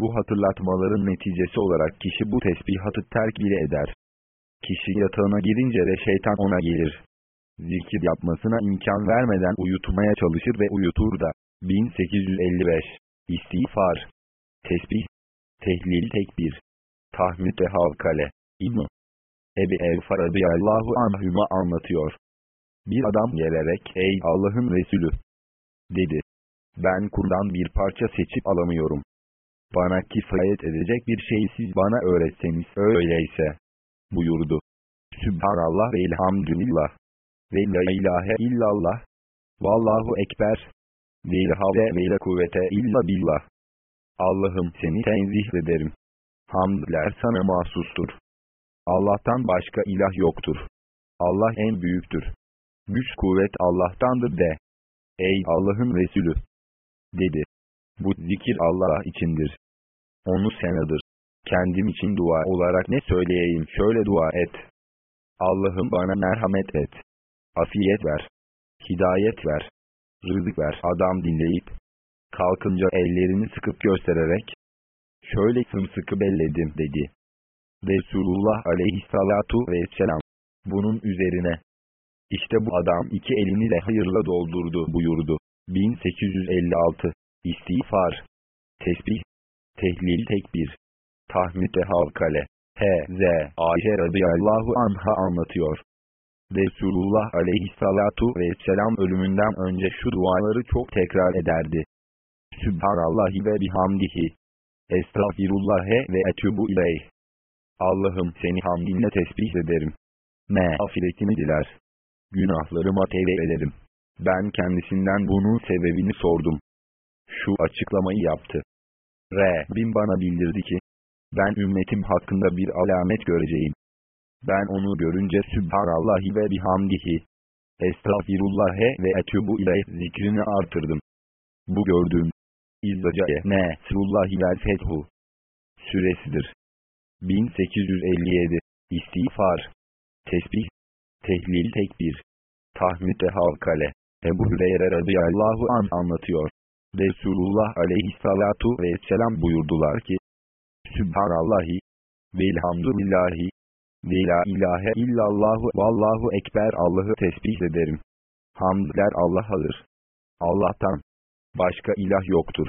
Bu hatırlatmaların neticesi olarak kişi bu tesbihatı terk bile eder. Kişi yatağına girince de şeytan ona gelir. Zikir yapmasına imkan vermeden uyutmaya çalışır ve uyutur da. 1855 İstiğfar Tesbih Tehlil Tekbir Tahmid ve Havkale İbn Ebi Evfar Allahu anhüma anlatıyor. Bir adam gelerek ey Allah'ın Resulü dedi. Ben kurdan bir parça seçip alamıyorum. Bana kifayet edecek bir şeyi siz bana öğretseniz öyleyse. Buyurdu. Sübhanallah ve elhamdülillah. Ve la ilahe illallah. Vallahu ekber. Ve havle ve la kuvvete illa billah. Allah'ım seni tenzih ederim. Hamdler sana mahsustur. Allah'tan başka ilah yoktur. Allah en büyüktür. Güç kuvvet Allah'tandır de. Ey Allah'ın Resulü! Dedi. Bu zikir Allah içindir. Onu senadır. Kendim için dua olarak ne söyleyeyim şöyle dua et. Allah'ım bana merhamet et. Afiyet ver. Hidayet ver. Rızık ver. Adam dinleyip, kalkınca ellerini sıkıp göstererek, şöyle sımsıkı belledim dedi. Resulullah aleyhissalatu vesselam. Bunun üzerine, işte bu adam iki elini de hayırla doldurdu buyurdu. 1856 İstiğfar Tesbih Tehlil Tekbir Tahmid ve Havkale H.Z. Ayşe radıyallahu anha anlatıyor. Resulullah aleyhissalatu vesselam ölümünden önce şu duaları çok tekrar ederdi. Sübhanallahi ve bihamdihi. Estağfirullahe ve etübu ileyh. Allah'ım seni hamdinle tesbih ederim. Mağfiretini diler. Günahlarıma tevbe ederim. Ben kendisinden bunun sebebini sordum. Şu açıklamayı yaptı. Rabbim bana bildirdi ki, ben ümmetim hakkında bir alamet göreceğim. Ben onu görünce Sübhanallahi ve bihamdihi. Estağfirullahe ve etübu ile zikrini artırdım. Bu gördüğüm İzzacae Nesrullahi vel Fethu süresidir. 1857 İstiğfar Tesbih Tehlil Tekbir Tahmid ve Havkale Ebu Hüreyre radıyallahu an anlatıyor. Resulullah aleyhissalatu vesselam buyurdular ki, Sübhanallahi, velhamdülillahi, ve la ilahe illallahu vallahu ekber Allah'ı tesbih ederim. Hamdler Allah'adır. Allah'tan başka ilah yoktur.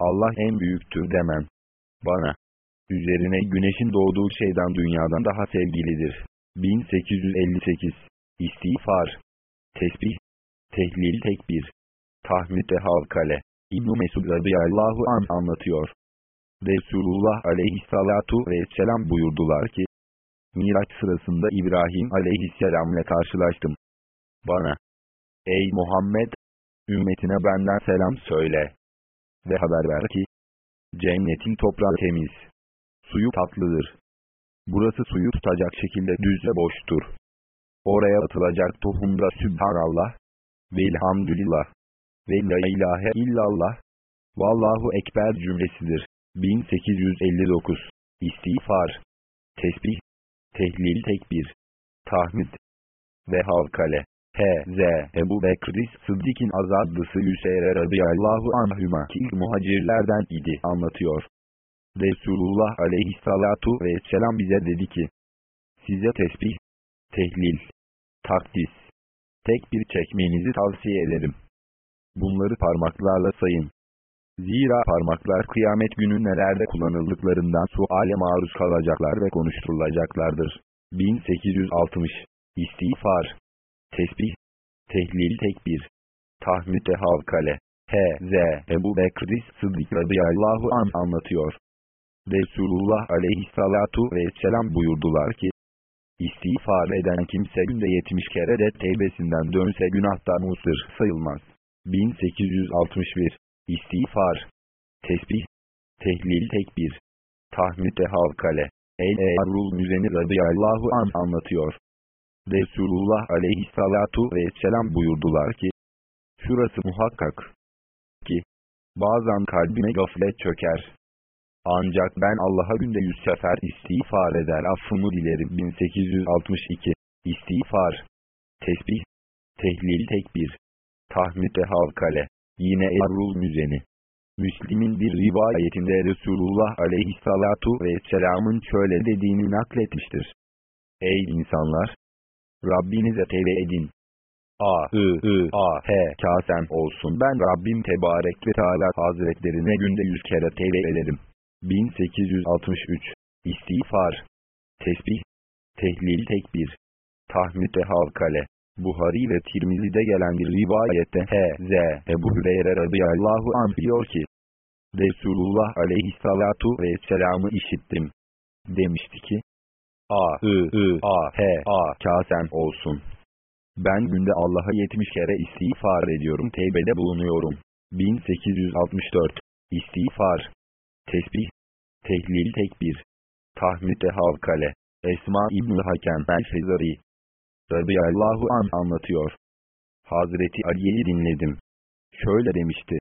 Allah en büyüktür demem. Bana, üzerine güneşin doğduğu şeyden dünyadan daha sevgilidir. 1858 İstiğfar Tesbih Tehlil Tekbir Tahmid ve Havkale İbn-i Mesud radıyallahu an anlatıyor. Resulullah aleyhissalatu vesselam buyurdular ki, Miraç sırasında İbrahim aleyhisselamla karşılaştım. Bana, ey Muhammed, ümmetine benden selam söyle. Ve haber ver ki, cennetin toprağı temiz, suyu tatlıdır. Burası suyu tutacak şekilde düz ve boştur. Oraya atılacak tohumda Sübhanallah, Velhamdülillah, ve La ilahe illallah, Vallahu Ekber cümlesidir. 1859 İstiğfar tesbih, tehlil tekbir, tahmid ve havkale. H.Z. Ebu Bekri Sıddik'in azadlısı Hüseyre radıyallahu anhüma ki muhacirlerden idi anlatıyor. Resulullah aleyhissalatu vesselam bize dedi ki, size tesbih, tehlil, takdis, tek bir çekmenizi tavsiye ederim. Bunları parmaklarla sayın. Zira parmaklar kıyamet günü nelerde kullanıldıklarından suale maruz kalacaklar ve konuşturulacaklardır. 1860 İstiğfar Tesbih Tehlil tekbir Tahmid ve havkale H.Z. Ebu Bekri Sıddık radıyallahu an anlatıyor. Resulullah aleyhissalatu vesselam buyurdular ki, İstiğfar eden kimse günde 70 kere de tevbesinden dönse günahtan musır sayılmaz. 1861 İstiğfar. Tesbih. Tehlil tekbir Tahmid ve havkale El-E'rul Müzeni radıyallahu an anlatıyor. Resulullah aleyhissalatu vesselam buyurdular ki, Şurası muhakkak ki, bazen kalbime gaflet çöker. Ancak ben Allah'a günde yüz sefer istiğfar eder affımı dilerim. 1862 İstiğfar. Tesbih. Tehlil tekbir Tahmid ve havkale Yine Errul Müzeni Müslim'in bir rivayetinde Resulullah aleyhissalatu vesselamın şöyle dediğini nakletmiştir. Ey insanlar! Rabbinize tevbe edin. A, I, I, A, H, kasem olsun ben Rabbim Tebarek ve Teala Hazretlerine günde yüz kere tevbe ederim. 1863 İstiğfar Tesbih Tehlil tekbir Tahmid ve Havkale Buhari ve Tirmizi'de gelen bir rivayette H.Z. Ebu Hüreyre radıyallahu anh diyor ki Resulullah aleyhissalatu vesselam'ı işittim. Demişti ki A, I, I, A, H, A, kasem olsun. Ben günde Allah'a 70 kere istiğfar ediyorum tevbede bulunuyorum. 1864 İstiğfar Tesbih Tehlil tekbir Tahmid havkale Esma İbn-i Hakem el-Fezari radıyallahu an anlatıyor. Hazreti Ali'yi dinledim. Şöyle demişti.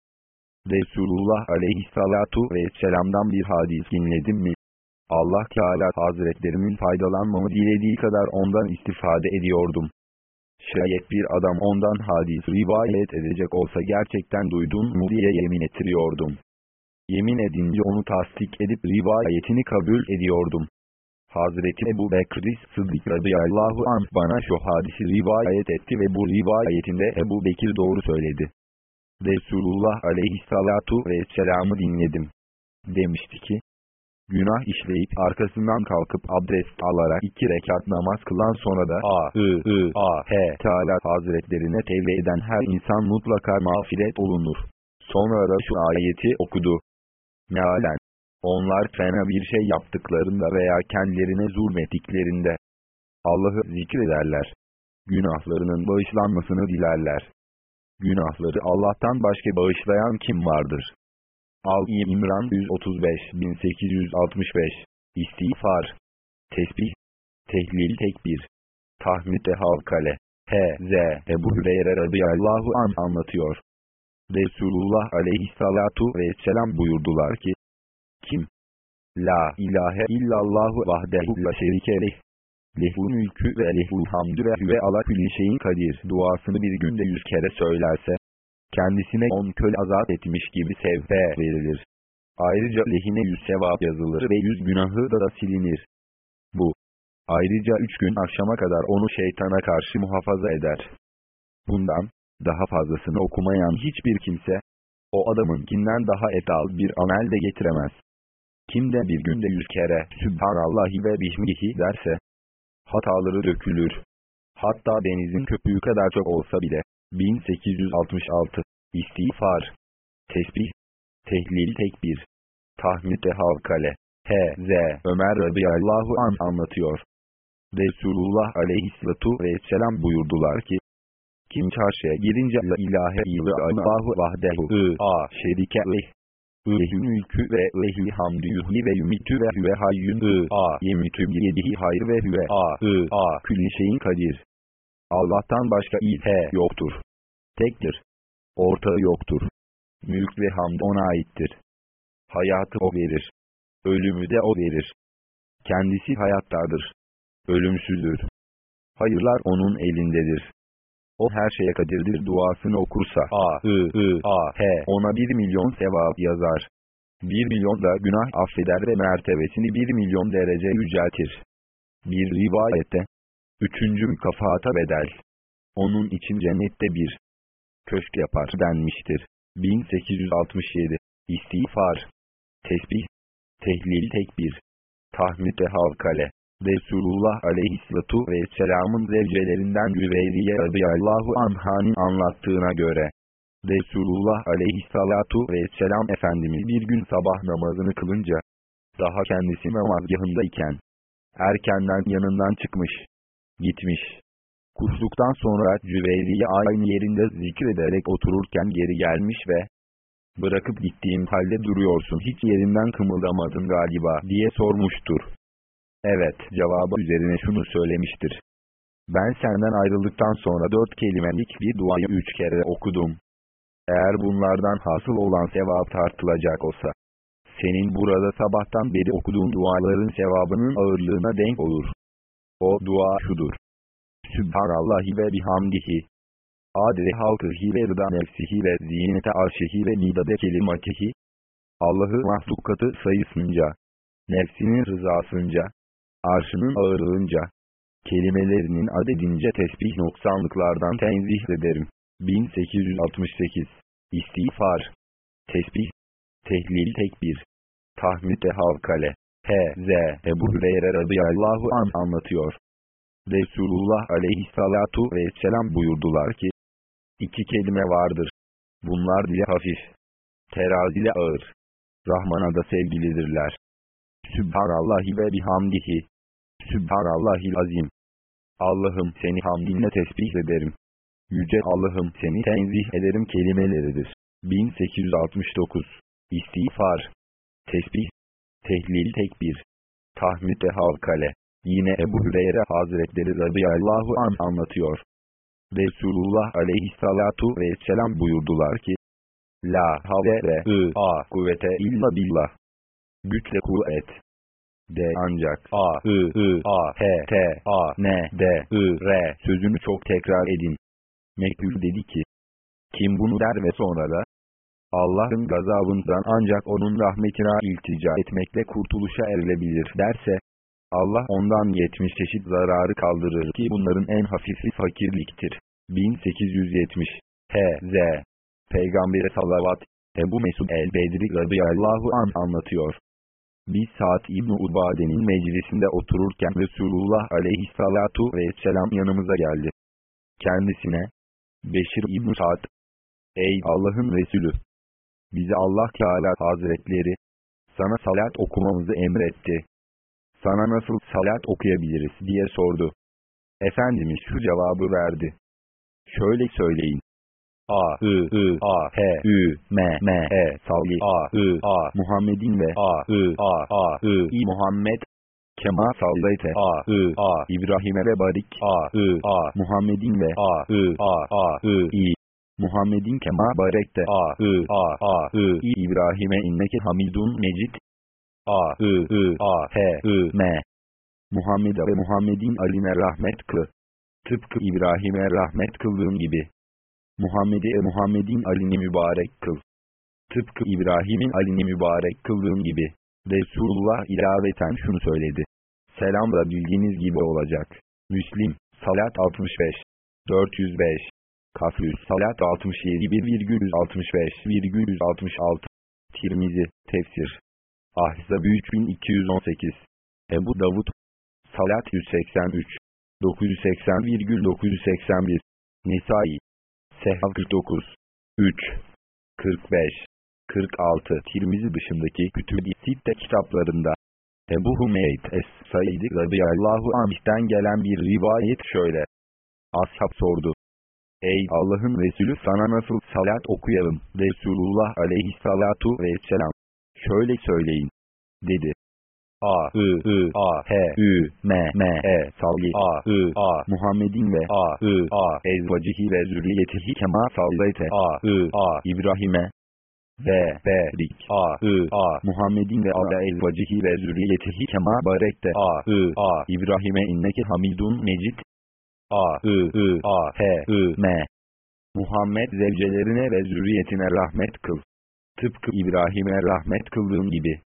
Resulullah aleyhissalatu vesselam'dan bir hadis dinledim mi? Allah Teala hazretlerimin faydalanmamı dilediği kadar ondan istifade ediyordum. Şayet bir adam ondan hadis rivayet edecek olsa gerçekten duydun mu diye yemin ettiriyordum. Yemin edince onu tasdik edip rivayetini kabul ediyordum. Hazreti Ebu Bekri Sıddık radıyallahu anh bana şu hadisi rivayet etti ve bu rivayetinde Ebu Bekir doğru söyledi. Resulullah aleyhissalatu vesselam'ı dinledim. Demişti ki, günah işleyip arkasından kalkıp abdest alarak iki rekat namaz kılan sonra da A, I, I, A, H, Teala Hazretlerine tevbe eden her insan mutlaka mağfiret olunur. Sonra da şu ayeti okudu. Mealen, onlar fena bir şey yaptıklarında veya kendilerine zulmettiklerinde Allah'ı zikrederler. Günahlarının bağışlanmasını dilerler. Günahları Allah'tan başka bağışlayan kim vardır? Al-i İmran 135 1865 İstiğfar Tesbih Tehlil tekbir Tahmid ve Havkale H.Z. Ebu Hüreyre radıyallahu an anlatıyor. Resulullah aleyhissalatu vesselam buyurdular ki, kim? La ilahe illallahu vahdehu la şerike leh. Lehul mülkü ve lehul hamdü ve ala külli şeyin kadir duasını bir günde yüz kere söylerse, kendisine on köl azat etmiş gibi sevbe verilir. Ayrıca lehine yüz sevap yazılır ve yüz günahı da, da silinir. Bu. Ayrıca üç gün akşama kadar onu şeytana karşı muhafaza eder. Bundan, daha fazlasını okumayan hiçbir kimse, o adamınkinden daha etal bir amel de getiremez. Kim de bir günde yüz kere Sübhanallahi ve bihmihi derse, hataları dökülür. Hatta denizin köpüğü kadar çok olsa bile, 1866, İstiğfar, Tesbih, Tehlil Tekbir, Tahmid ve Havkale, H.Z. Ömer radıyallahu an anlatıyor. Resulullah aleyhissalatu vesselam buyurdular ki, kim çarşıya girince la ilahe illallahu vahdehu a şerike leh Lehü mülkü ve lehü hamdü yuhyi ve yumitü ve hüve hayyün ı a yemitü yedihi hayr ve hüve a ı a külli şeyin kadir. Allah'tan başka ilhe yoktur. Tektir. Ortağı yoktur. Mülk ve hamd ona aittir. Hayatı o verir. Ölümü de o verir. Kendisi hayattadır. Ölümsüzdür. Hayırlar onun elindedir. O her şeye kadirdir duasını okursa A, I, I, A, H ona bir milyon sevap yazar. Bir milyon da günah affeder ve mertebesini bir milyon derece yüceltir. Bir rivayette, üçüncü mükafata bedel. Onun için cennette bir köşk yapar denmiştir. 1867 İstiğfar Tesbih Tehlil tekbir Tahmid ve havkale Resulullah aleyhissalatu vesselamın zevcelerinden Cüveyriye radıyallahu anhanin anlattığına göre Resulullah aleyhissalatu vesselam Efendimiz bir gün sabah namazını kılınca daha kendisi namazgahındayken erkenden yanından çıkmış, gitmiş. Kuşluktan sonra Cüveyriye aynı yerinde zikrederek otururken geri gelmiş ve bırakıp gittiğim halde duruyorsun hiç yerinden kımıldamadın galiba diye sormuştur. Evet cevabı üzerine şunu söylemiştir. Ben senden ayrıldıktan sonra dört kelimelik bir duayı üç kere okudum. Eğer bunlardan hasıl olan sevap tartılacak olsa, senin burada sabahtan beri okuduğun duaların sevabının ağırlığına denk olur. O dua şudur. Sübhanallahi ve bihamdihi. Adre halkıhi ve rıda nefsihi ve ziynete arşihi ve nidade kelimatihi. Allah'ı mahlukatı sayısınca, nefsinin rızasınca, arşının ağırlığınca, kelimelerinin adedince tesbih noksanlıklardan tenzih ederim. 1868 İstiğfar Tesbih Tehlil tekbir Tahmid-i Havkale H.Z. Ebu Hüreyre radıyallahu an anlatıyor. Resulullah aleyhissalatu vesselam buyurdular ki, iki kelime vardır. Bunlar dile hafif, terazile ağır, Rahman'a da sevgilidirler. Sübhanallahi ve bihamdihi. Sübhanallahil azim. Allah'ım seni hamdinle tesbih ederim. Yüce Allah'ım seni tenzih ederim kelimeleridir. 1869 İstiğfar Tesbih Tehlil tekbir Tahmid ve Havkale Yine Ebu Hüreyre Hazretleri radıyallahu an anlatıyor. Resulullah aleyhissalatu vesselam buyurdular ki, La havle ve a kuvvete illa billah. Güç ve kuvvet. De ancak a ı ı a h t a n d i r sözünü çok tekrar edin. Mekhul dedi ki, kim bunu der ve sonra da, Allah'ın gazabından ancak onun rahmetine iltica etmekle kurtuluşa erilebilir derse, Allah ondan 70 çeşit zararı kaldırır ki bunların en hafifi fakirliktir. 1870 H.Z. Peygamber'e salavat, Ebu Mesud el-Bedri radıyallahu an anlatıyor. Biz Sa'd İbni Ubade'nin meclisinde otururken Resulullah aleyhissalatu vesselam yanımıza geldi. Kendisine, Beşir İbni Sa'd, Ey Allah'ın Resulü! Bize Allah Teala Hazretleri, sana salat okumamızı emretti. Sana nasıl salat okuyabiliriz diye sordu. Efendimiz şu cevabı verdi. Şöyle söyleyin. A, I, I, A, H, Ü, M, M, E, Salli, A, I, A, Muhammedin ve A, I, A, A, I, İ, Muhammed, Kema sallayte A, I, A, İbrahim'e ve barik. A, I, A, Muhammedin ve A, I, A, A, I, İ, Muhammedin kema barekte A, I, A, A, I, İ, İbrahim'e inneke hamidun mecid. A, I, I, A, H, I, M, Muhammed'e ve Muhammedin aline rahmet kıl. Tıpkı İbrahim'e rahmet kıldığın gibi. Muhammed'e Muhammed'in alini mübarek kıl. Tıpkı İbrahim'in alini mübarek kıldığın gibi. Resulullah ilaveten şunu söyledi. Selam da bildiğiniz gibi olacak. Müslim, Salat 65, 405, Kafrüs Salat 67 1,165 1,166, Tirmizi, Tefsir, Ahzab 3218, Ebu Davud, Salat 183, 980,981, Nisai, Sehal 49, 3, 45, 46 Tirmizi dışındaki Kütüb-i Sitte kitaplarında Ebu Hümeyd Es-Said'i radıyallahu anh'ten gelen bir rivayet şöyle. Ashab sordu. Ey Allah'ın Resulü sana nasıl salat okuyalım? Resulullah aleyhissalatu vesselam. Şöyle söyleyin. Dedi. A, I, I, A, H, Ü, M, M, E, Salli, A, I, A, Muhammedin ve A, I, A, Ezvacihi ve zürriyetihi kema sallayte A, I, A, İbrahim'e, ve Berik A. I. A. Muhammedin ve ala el vacihi ve zürriyetihi kema barekte A. I. A. İbrahim'e inneki hamidun mecid A. I. I. A. H. I. M. Muhammed zevcelerine ve zürriyetine rahmet kıl. Tıpkı İbrahim'e rahmet kıldığın gibi.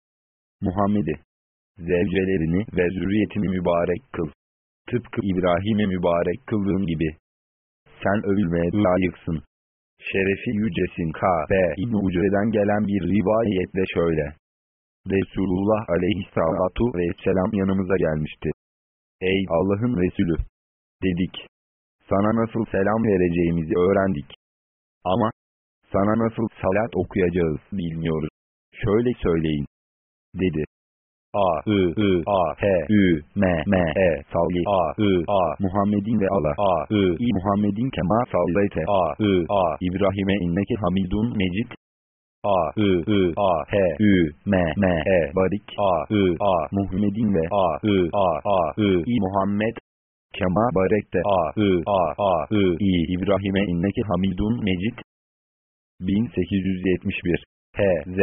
Muhammed'i, zevcelerini ve zürriyetini mübarek kıl. Tıpkı İbrahim'e mübarek kıldığın gibi. Sen övülmeye layıksın. Şerefi yücesin K.B. İbn Ucre'den gelen bir rivayetle şöyle. Resulullah aleyhissalatu vesselam yanımıza gelmişti. Ey Allah'ın Resulü! Dedik. Sana nasıl selam vereceğimizi öğrendik. Ama, sana nasıl salat okuyacağız bilmiyoruz. Şöyle söyleyin. Dedi. A, I, I, A, H, Ü, M, M, E, Salli, A, I, A, Muhammedin ve Allah, A, I, I, Muhammedin kema salleyte, A, I, A, İbrahim'e inneki hamidun mecid, A, I, I, A, H, Ü, M, M, E, Barik, A, I, A, Muhammedin ve A, I, A, A, I, I, Muhammed, kema barekte, A, I, A, A, I, I, İbrahim'e inneki hamidun mecid, 1871, H.Z.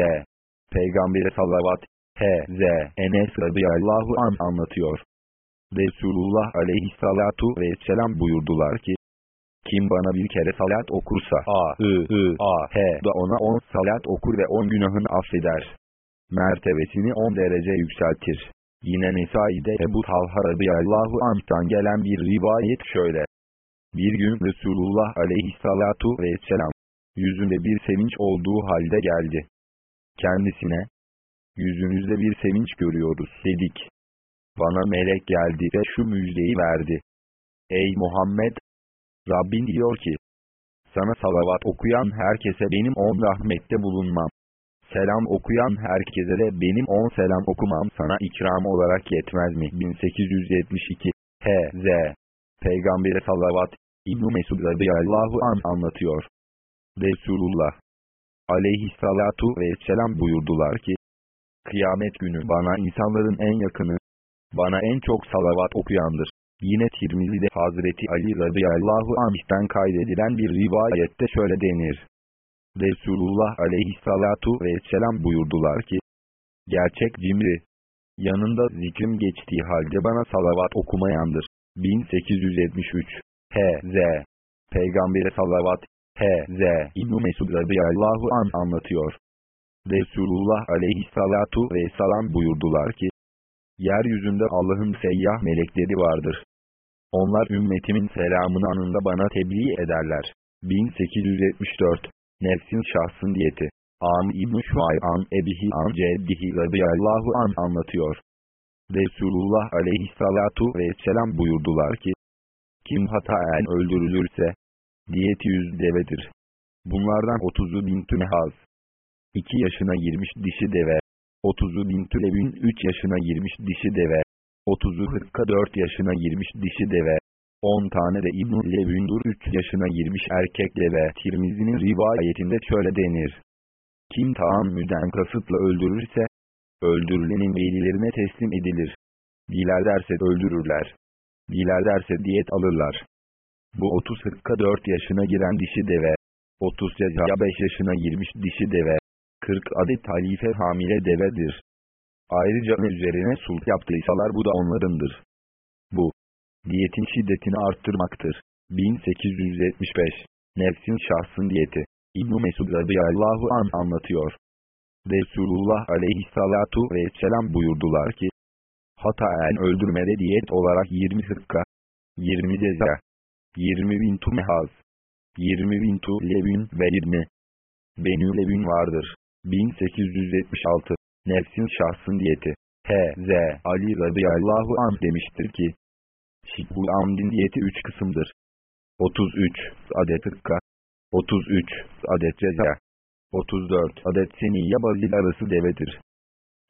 Peygamber'e salavat, H.Z. Enes radıyallahu an anlatıyor. Resulullah aleyhissalatu vesselam buyurdular ki, kim bana bir kere salat okursa A, I, I, A, H da ona on salat okur ve on günahını affeder. Mertebesini on derece yükseltir. Yine Nesai'de Ebu Talha radıyallahu anh'tan gelen bir rivayet şöyle. Bir gün Resulullah aleyhissalatu vesselam, yüzünde bir sevinç olduğu halde geldi. Kendisine, yüzünüzde bir sevinç görüyoruz dedik. Bana melek geldi ve şu müjdeyi verdi. Ey Muhammed! Rabbin diyor ki, sana salavat okuyan herkese benim on rahmette bulunmam. Selam okuyan herkese de benim on selam okumam sana ikram olarak yetmez mi? 1872 H.Z. Peygamber'e salavat İbn-i Mesud radıyallahu an anlatıyor. Resulullah aleyhissalatu vesselam buyurdular ki, Kıyamet günü bana insanların en yakını, bana en çok salavat okuyandır. Yine Tirmizi'de Hazreti Ali radıyallahu anh'ten kaydedilen bir rivayette şöyle denir. Resulullah aleyhissalatu vesselam buyurdular ki, Gerçek cimri, yanında zikrim geçtiği halde bana salavat okumayandır. 1873 H.Z. Peygamber'e salavat H.Z. İbn-i Mesud radıyallahu an anlatıyor. Resulullah aleyhissalatu vesselam buyurdular ki, Yeryüzünde Allah'ın seyyah melekleri vardır. Onlar ümmetimin selamını anında bana tebliğ ederler. 1874 Nefsin şahsın diyeti An İbn-i Şuay'an Ebihi An Ceddihi radıyallahu an anlatıyor. Resulullah aleyhissalatu vesselam buyurdular ki, Kim hataen öldürülürse, diyeti yüz devedir. Bunlardan otuzu bin tümehaz. 2 yaşına girmiş dişi deve. 30'u bin tülevin 3 yaşına girmiş dişi deve. 30'u hırka 4 yaşına girmiş dişi deve. 10 tane de İbn-i Levündur 3 yaşına girmiş erkek deve. Tirmizi'nin rivayetinde şöyle denir. Kim taammüden kasıtla öldürürse, öldürülenin velilerine teslim edilir. Dilerlerse öldürürler. Dilerlerse diyet alırlar. Bu 30 hırka 4 yaşına giren dişi deve. 30 ya 5 yaşına girmiş dişi deve. 40 adet halife hamile devedir. Ayrıca üzerine sulh yaptıysalar bu da onlarındır. Bu, diyetin şiddetini arttırmaktır. 1875 Nefsin şahsın diyeti İbn-i Mesud radıyallahu an anlatıyor. Resulullah aleyhissalatu vesselam buyurdular ki, hataen öldürmede diyet olarak 20 hırka, 20 ceza, 20 bin tumehaz, 20 bin tu levün ve 20 benü levün vardır. 1876 Nefsin şahsın diyeti H.Z. Ali radıyallahu anh demiştir ki, Şibhul amdin diyeti 3 kısımdır. 33 adet ırka, 33 adet ceza, 34 adet seniyye bazil arası devedir.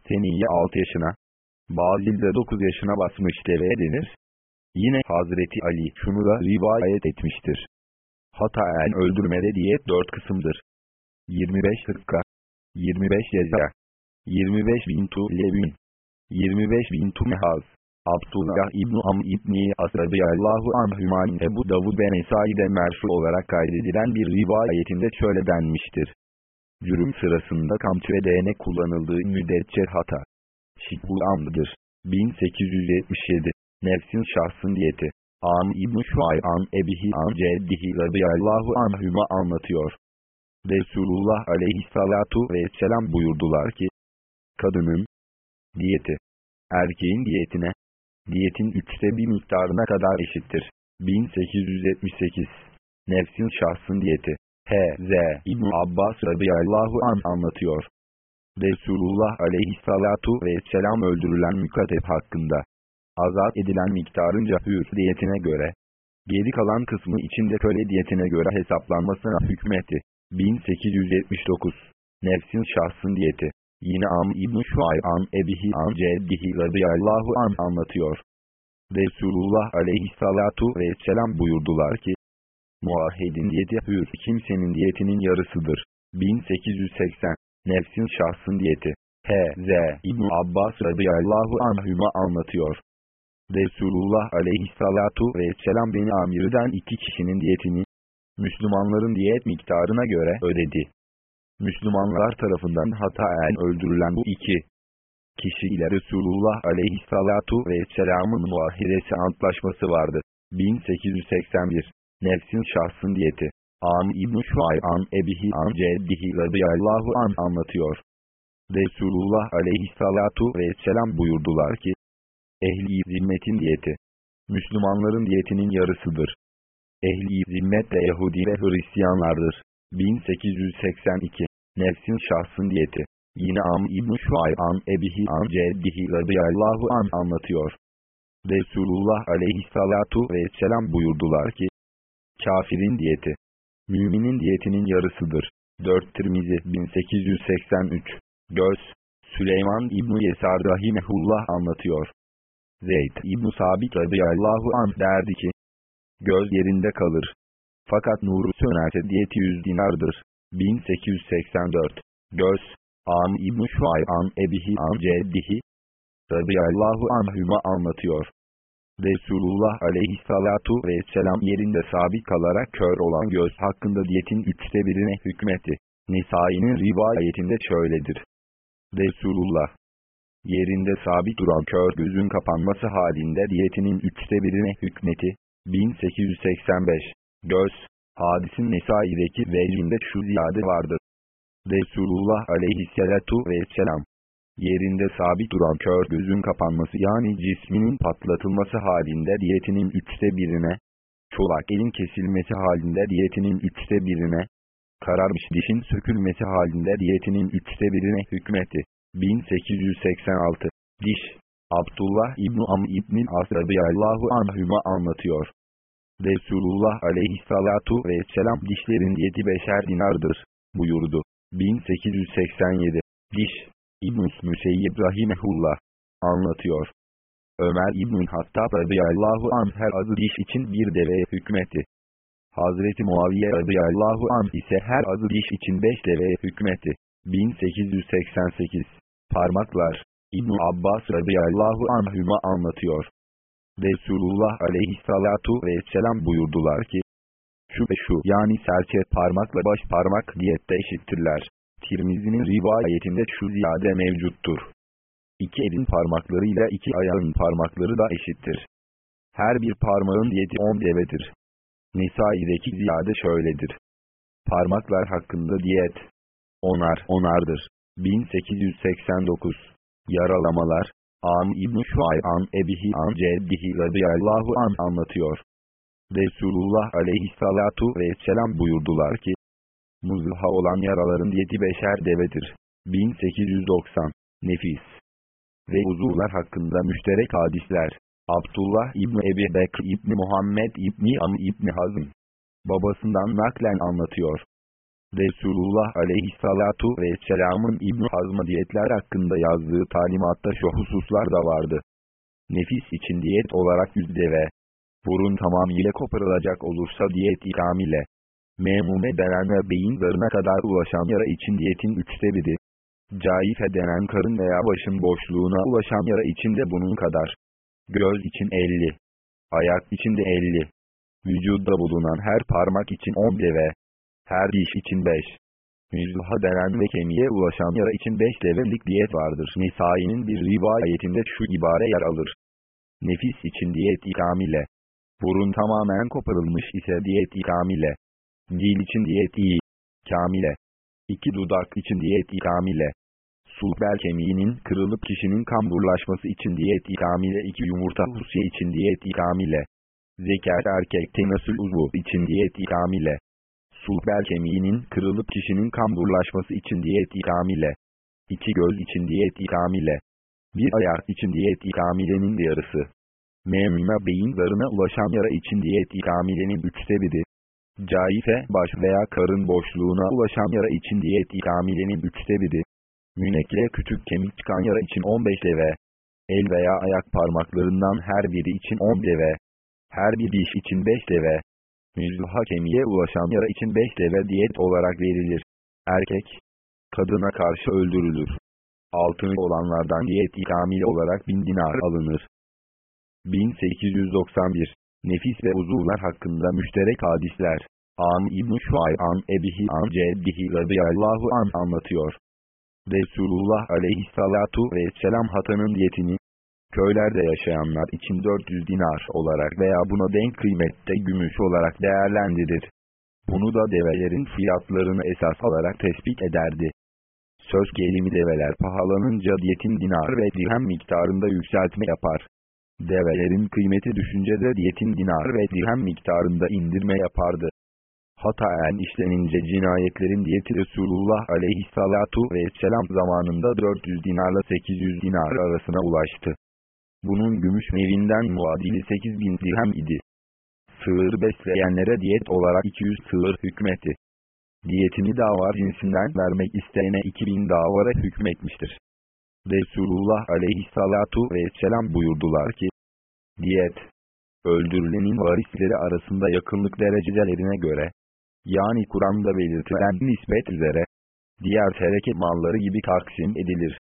Seniyye 6 yaşına, bazil de 9 yaşına basmış deveye denir. Yine Hazreti Ali şunu da rivayet etmiştir. Hataen öldürmede diyet 4 kısımdır. 25 hırka, 25 ceza, 25 bin tu levin, 25 bin tu mehaz. Abdullah İbn Am İbni As radıyallahu anhüman Ebu Davud ve Nesai'de merfu olarak kaydedilen bir rivayetinde şöyle denmiştir. Cürüm sırasında kamçı ve değnek kullanıldığı müddetçe hata. Şikbul amdır. 1877. Nefsin şahsın diyeti. An İbn-i Şuay'an Ebihi An Ceddihi radıyallahu anhüma anlatıyor. Resulullah aleyhissalatu vesselam buyurdular ki, kadının diyeti, erkeğin diyetine, diyetin üçte bir miktarına kadar eşittir. 1878 Nefsin şahsın diyeti H.Z. İbn Abbas radıyallahu an anlatıyor. Resulullah aleyhissalatu vesselam öldürülen mükatep hakkında azat edilen miktarınca hür diyetine göre geri kalan kısmı içinde köle diyetine göre hesaplanmasına hükmetti. 1879 Nefsin şahsın diyeti Yine Am İbn-i Şuay'an Ebihi An Ceddihi radıyallahu an anlatıyor. Resulullah aleyhissalatu vesselam buyurdular ki, Muahhedin diyeti hür kimsenin diyetinin yarısıdır. 1880 Nefsin şahsın diyeti H.Z. İbn Abbas radıyallahu anhüma anlatıyor. Resulullah aleyhissalatu vesselam beni amirden iki kişinin diyetini Müslümanların diyet miktarına göre ödedi. Müslümanlar tarafından hataen öldürülen bu iki kişi ile Resulullah aleyhissalatu vesselamın muahiresi antlaşması vardı. 1881 Nefsin şahsın diyeti An İbn-i Şuay'an Ebihi An Ceddihi radıyallahu an anlatıyor. Resulullah aleyhissalatu vesselam buyurdular ki, Ehli zimmetin diyeti, Müslümanların diyetinin yarısıdır. Ehli zimmet de Yahudi ve Hristiyanlardır. 1882 Nefsin şahsın diyeti Yine Am İbn-i Şuay'an Ebihi An Ceddihi radıyallahu an anlatıyor. Resulullah aleyhissalatu vesselam buyurdular ki, Kafirin diyeti, müminin diyetinin yarısıdır. 4 Tirmizi 1883 Göz, Süleyman İbn-i Yesar Rahimehullah anlatıyor. Zeyd İbn-i Sabit radıyallahu an derdi ki, göz yerinde kalır. Fakat nuru sönerse diyeti 100 dinardır. 1884 Göz, Am İbn-i Şuay'an Ebihi An Ceddihi, radıyallahu anhüma anlatıyor. Resulullah aleyhissalatu vesselam yerinde sabit kalarak kör olan göz hakkında diyetin üçte birine hükmetti. Nisai'nin rivayetinde şöyledir. Resulullah, yerinde sabit duran kör gözün kapanması halinde diyetinin üçte birine hükmeti, 1885, göz, hadisin Nesai'deki vecinde şu ziyade vardır. Resulullah aleyhissalatu vesselam, yerinde sabit duran kör gözün kapanması yani cisminin patlatılması halinde diyetinin üçte birine, çolak elin kesilmesi halinde diyetinin üçte birine, kararmış dişin sökülmesi halinde diyetinin üçte birine hükmetti. 1886 Diş Abdullah İbn Am İbn As radıyallahu anhüma anlatıyor. Resulullah aleyhissalatu vesselam dişlerin yedi beşer dinardır buyurdu. 1887 Diş İbn-i Müseyyib Rahimehullah anlatıyor. Ömer İbn-i Hattab radıyallahu anh her azı diş için bir deveye hükmetti. Hazreti Muaviye radıyallahu anh ise her azı diş için beş deveye hükmetti. 1888 Parmaklar İbn Abbas radıyallahu anhüma anlatıyor. Resulullah aleyhissalatu vesselam buyurdular ki, şu ve şu yani serçe parmakla baş parmak diyette eşittirler. Tirmizi'nin rivayetinde şu ziyade mevcuttur. İki elin parmaklarıyla iki ayağın parmakları da eşittir. Her bir parmağın diyeti on devedir. Nisai'deki ziyade şöyledir. Parmaklar hakkında diyet. Onar, onardır. 1889 Yaralamalar Am İbn-i Şuay'an Ebihi An Ceddihi radıyallahu an anlatıyor. Resulullah aleyhissalatu vesselam buyurdular ki, Muzluha olan yaraların yedi beşer devedir. 1890 Nefis Ve uzuvlar hakkında müşterek hadisler. Abdullah İbni Ebi Bekr İbni Muhammed İbni Am İbni Hazm babasından naklen anlatıyor. Resulullah aleyhissalatu vesselamın İbn Hazm'a diyetler hakkında yazdığı talimatta şu hususlar da vardı. Nefis için diyet olarak yüz deve. Burun tamamıyla koparılacak olursa diyet ikam ile. Memume denen ve beyin zarına kadar ulaşan yara için diyetin üçte biri. Caife denen karın veya başın boşluğuna ulaşan yara için de bunun kadar. Göz için 50. Ayak için de 50. Vücudda bulunan her parmak için 10 deve. Her diş için 5. Müzluha denen ve kemiğe ulaşan yara için 5 develik diyet vardır. Nisai'nin bir rivayetinde şu ibare yer alır. Nefis için diyet ikamile. Burun tamamen koparılmış ise diyet ikamile. Dil için diyet iyi. Kamile. İki dudak için diyet ikamile. Sulbel kemiğinin kırılıp kişinin kamburlaşması için diyet ikamile. iki yumurta husiye için diyet ikamile. Zeker erkek tenasül uzvu için diyet ikamile. Sulbel kemiğinin kırılıp kişinin kamburlaşması için diyet ikamile. İki göz için diyet ikamile. Bir ayak için diyet ikamilenin yarısı. Memnuna beyin zarına ulaşan yara için diyet ikamilenin üçte biri. Caife baş veya karın boşluğuna ulaşan yara için diyet ikamilenin üçte biri. Münekle küçük kemik çıkan yara için 15 deve. El veya ayak parmaklarından her biri için 10 deve. Her bir diş için 5 deve. Müzluha kemiğe ulaşan yara için 5 deve diyet olarak verilir. Erkek, kadına karşı öldürülür. Altını olanlardan diyet ikamil olarak 1000 dinar alınır. 1891 Nefis ve uzuvlar hakkında müşterek hadisler. An İbn-i Şuay'an Ebihi An Ceddihi radıyallahu an anlatıyor. Resulullah aleyhissalatu vesselam hatanın diyetini, köylerde yaşayanlar için 400 dinar olarak veya buna denk kıymette gümüş olarak değerlendirir. Bunu da develerin fiyatlarını esas alarak tespit ederdi. Söz gelimi develer pahalanınca diyetin dinar ve dirhem miktarında yükseltme yapar. Develerin kıymeti düşünce de diyetin dinar ve dirhem miktarında indirme yapardı. Hataen işlenince cinayetlerin diyeti Resulullah aleyhissalatu vesselam zamanında 400 dinarla 800 dinar arasına ulaştı. Bunun gümüş mevinden muadili 8000 dirhem idi. Sığır besleyenlere diyet olarak 200 sığır hükmeti. Diyetini davar cinsinden vermek isteyene 2000 davara hükmetmiştir. Resulullah aleyhissalatu vesselam buyurdular ki, Diyet, öldürülenin varisleri arasında yakınlık derecelerine göre, yani Kur'an'da belirtilen nispet üzere, diğer tereke malları gibi taksim edilir.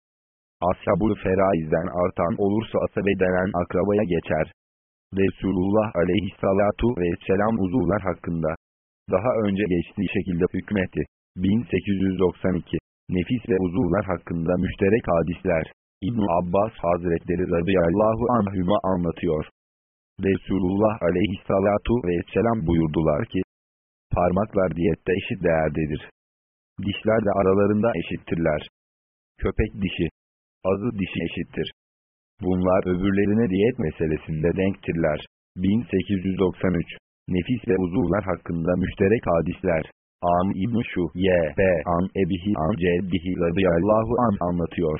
Ashab-ı feraizden artan olursa asabe denen akrabaya geçer. Resulullah aleyhissalatu vesselam uzuvlar hakkında, daha önce geçtiği şekilde hükmetti. 1892 Nefis ve uzuvlar hakkında müşterek hadisler. İbn Abbas Hazretleri radıyallahu anhüma anlatıyor. Resulullah aleyhissalatu vesselam buyurdular ki, parmaklar diyette eşit değerdedir. Dişler de aralarında eşittirler. Köpek dişi, azı dişi eşittir. Bunlar öbürlerine diyet meselesinde denktirler. 1893 Nefis ve uzuvlar hakkında müşterek hadisler. An İbn Şu Y. B. An Ebihi An Ceddihi radıyallahu an anlatıyor.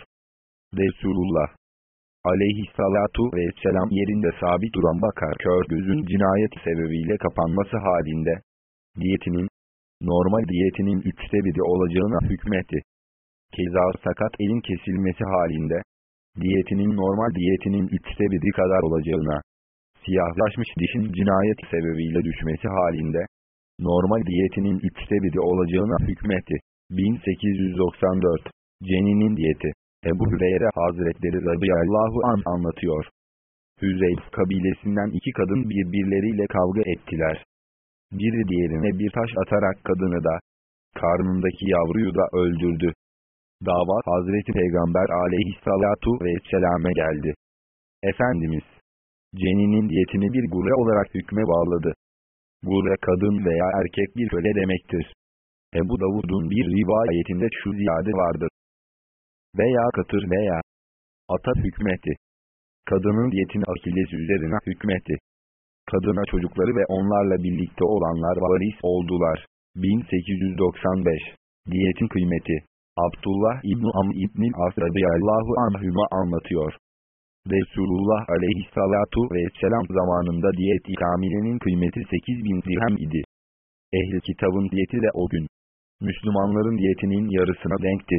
Resulullah aleyhissalatu vesselam yerinde sabit duran bakar kör gözün cinayet sebebiyle kapanması halinde, diyetinin, normal diyetinin üçte biri olacağına hükmetti. Keza sakat elin kesilmesi halinde, diyetinin normal diyetinin üçte biri kadar olacağına, siyahlaşmış dişin cinayet sebebiyle düşmesi halinde, normal diyetinin üçte biri olacağına hükmetti. 1894 Ceninin diyeti Ebu Hüreyre Hazretleri radıyallahu an anlatıyor. Hüzeyf kabilesinden iki kadın birbirleriyle kavga ettiler. Biri diğerine bir taş atarak kadını da, karnındaki yavruyu da öldürdü. Dava Hazreti Peygamber aleyhissalatu vesselame geldi. Efendimiz, ceninin diyetini bir gure olarak hükme bağladı. Gure kadın veya erkek bir köle demektir. Ebu Davud'un bir rivayetinde şu ziyade vardır veya katır veya ata hükmetti. Kadının diyetini akilesi üzerine hükmetti. Kadına çocukları ve onlarla birlikte olanlar varis oldular. 1895 Diyetin kıymeti Abdullah İbn Am İbn As radıyallahu anhüma anlatıyor. Resulullah aleyhissalatu vesselam zamanında diyet ikamilenin kıymeti 8000 dirhem idi. Ehli kitabın diyeti de o gün. Müslümanların diyetinin yarısına denkti.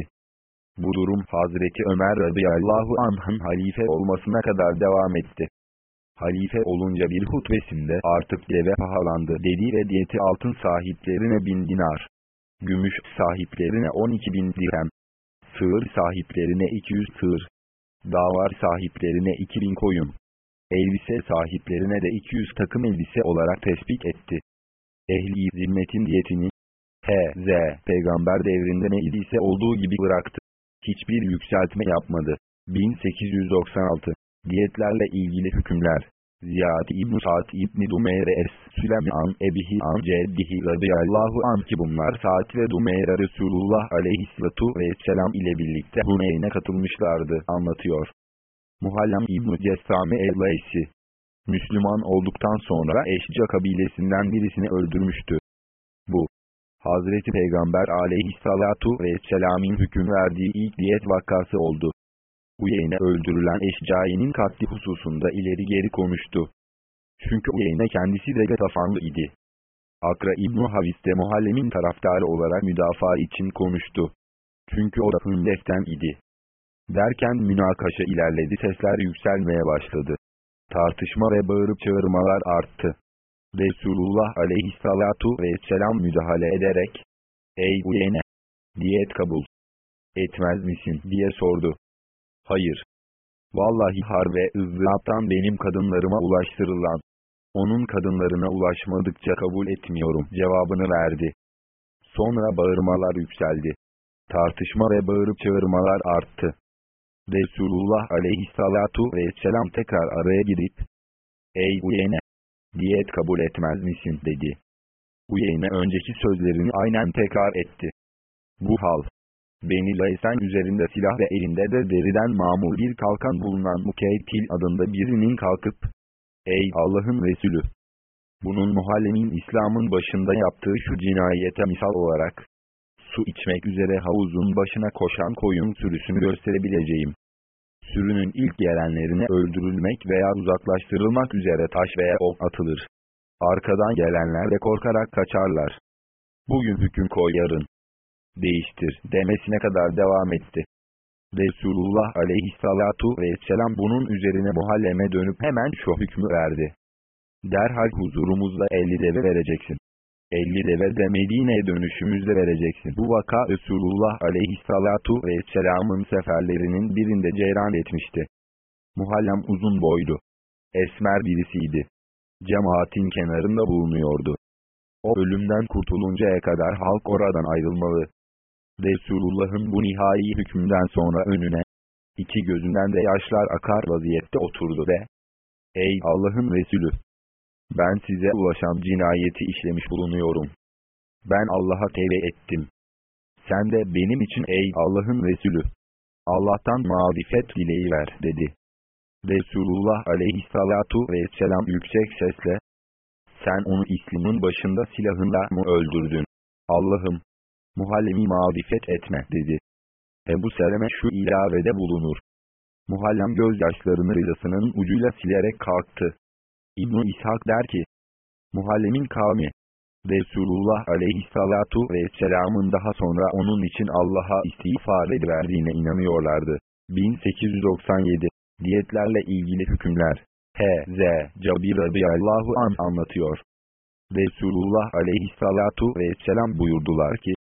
Bu durum Hazreti Ömer radıyallahu anh'ın halife olmasına kadar devam etti. Halife olunca bir hutbesinde artık deve pahalandı dedi ve diyeti altın sahiplerine bin dinar, gümüş sahiplerine 12 bin dirhem, sığır sahiplerine 200 sığır, davar sahiplerine 2000 koyun, elbise sahiplerine de 200 takım elbise olarak tespit etti. Ehli zimmetin diyetini, H.Z. Peygamber devrinde ne idiyse olduğu gibi bıraktı. Hiçbir yükseltme yapmadı. 1896 Diyetlerle ilgili hükümler Ziyad İbn Sa'd İbn Dumeyre Es Süleyman Ebihi An Ceddihi radıyallahu an ki bunlar Sa'd ve Dumeyre Resulullah aleyhissalatu vesselam ile birlikte Huneyn'e katılmışlardı anlatıyor. Muhallem İbn Cessame el-Leysi Müslüman olduktan sonra Eşca kabilesinden birisini öldürmüştü. Bu, Hazreti Peygamber aleyhissalatu vesselam'in hüküm verdiği ilk diyet vakası oldu. Uyeyne öldürülen Eşcai'nin katli hususunda ileri geri konuştu. Çünkü Uyeyne kendisi de Gatafanlı idi. Akra İbn-i Havis de Muhallem'in taraftarı olarak müdafaa için konuştu. Çünkü o da Hındef'ten idi. Derken münakaşa ilerledi sesler yükselmeye başladı. Tartışma ve bağırıp çağırmalar arttı. Resulullah aleyhissalatu vesselam müdahale ederek, Ey Uyeyne! Diyet kabul etmez misin diye sordu. Hayır. Vallahi har ve ızdıraptan benim kadınlarıma ulaştırılan, onun kadınlarına ulaşmadıkça kabul etmiyorum cevabını verdi. Sonra bağırmalar yükseldi. Tartışma ve bağırıp çağırmalar arttı. Resulullah aleyhissalatu vesselam tekrar araya girip, Ey Uyeyne! Diyet kabul etmez misin dedi. Uyeyne önceki sözlerini aynen tekrar etti. Bu hal, Beni Leysen üzerinde silah ve elinde de deriden mamur bir kalkan bulunan Mukeytil adında birinin kalkıp, Ey Allah'ın Resulü! Bunun muhallenin İslam'ın başında yaptığı şu cinayete misal olarak, su içmek üzere havuzun başına koşan koyun sürüsünü gösterebileceğim. Sürünün ilk gelenlerine öldürülmek veya uzaklaştırılmak üzere taş veya ok atılır. Arkadan gelenler de korkarak kaçarlar. Bugün hüküm koy yarın değiştir demesine kadar devam etti. Resulullah aleyhissalatu vesselam bunun üzerine muhalleme dönüp hemen şu hükmü verdi. Derhal huzurumuzda 50 deve vereceksin. 50 deve de Medine'ye dönüşümüzde vereceksin. Bu vaka Resulullah aleyhissalatu vesselamın seferlerinin birinde ceyran etmişti. Muhallem uzun boylu. Esmer birisiydi. Cemaatin kenarında bulunuyordu. O ölümden kurtuluncaya kadar halk oradan ayrılmalı. Resulullah'ın bu nihai hükmünden sonra önüne, iki gözünden de yaşlar akar vaziyette oturdu ve, Ey Allah'ın Resulü! Ben size ulaşan cinayeti işlemiş bulunuyorum. Ben Allah'a tevbe ettim. Sen de benim için ey Allah'ın Resulü! Allah'tan marifet dileği ver dedi. Resulullah aleyhissalatu vesselam yüksek sesle, sen onu İslam'ın başında silahında mı öldürdün? Allah'ım, Muhallemi marifet etme dedi. Ebu Seleme şu ilavede bulunur. Muhallem gözyaşlarını rızasının ucuyla silerek kalktı. ibn İshak der ki, Muhallemin kavmi, Resulullah aleyhissalatu vesselamın daha sonra onun için Allah'a istiğfar verdiğine inanıyorlardı. 1897 Diyetlerle ilgili hükümler H.Z. Cabir radıyallahu an anlatıyor. Resulullah aleyhissalatu vesselam buyurdular ki,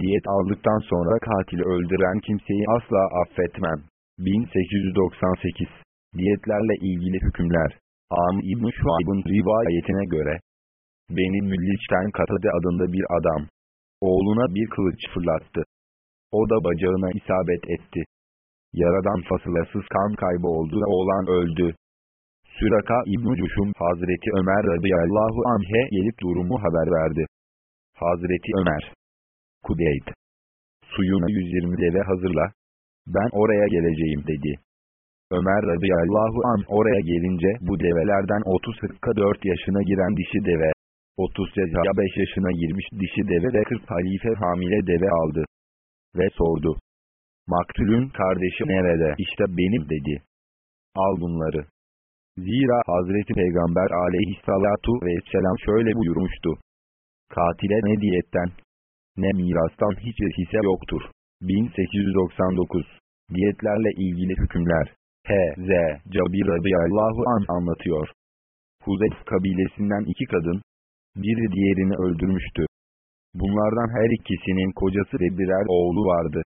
Diyet aldıktan sonra katili öldüren kimseyi asla affetmem. 1898 Diyetlerle ilgili hükümler Am İbn-i Şuayb'ın rivayetine göre Beni Mülliç'ten Katade adında bir adam oğluna bir kılıç fırlattı. O da bacağına isabet etti. Yaradan fasılasız kan kaybı oldu ve oğlan öldü. Süraka İbn-i Hazreti Ömer radıyallahu anh'e gelip durumu haber verdi. Hazreti Ömer Kudeyd. Suyuna 120 deve hazırla. Ben oraya geleceğim dedi. Ömer radıyallahu an oraya gelince bu develerden 30 hırka 4 yaşına giren dişi deve, 30 ya 5 yaşına girmiş dişi deve ve 40 halife hamile deve aldı. Ve sordu. Maktulün kardeşi nerede? İşte benim dedi. Al bunları. Zira Hazreti Peygamber aleyhissalatu vesselam şöyle buyurmuştu. Katile ne diyetten, ne mirastan hiçbir hisse yoktur. 1899 Diyetlerle ilgili hükümler H.Z. Cabir radıyallahu an anlatıyor. Huzeyf kabilesinden iki kadın, biri diğerini öldürmüştü. Bunlardan her ikisinin kocası ve birer oğlu vardı.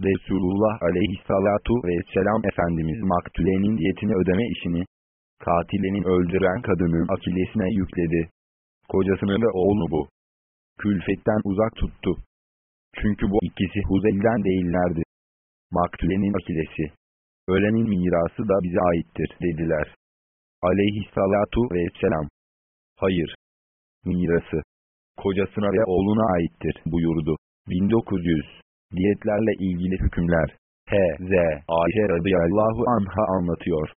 Resulullah aleyhissalatu vesselam Efendimiz maktulenin diyetini ödeme işini, katilenin öldüren kadının akilesine yükledi. Kocasını ve oğlu bu. Külfetten uzak tuttu. Çünkü bu ikisi Huzel'den değillerdi. Maktulenin akilesi. Ölenin mirası da bize aittir dediler. Aleyhissalatu vesselam. Hayır. Mirası. Kocasına ve oğluna aittir buyurdu. 1900. Diyetlerle ilgili hükümler. H.Z. Ayşe radıyallahu anha anlatıyor.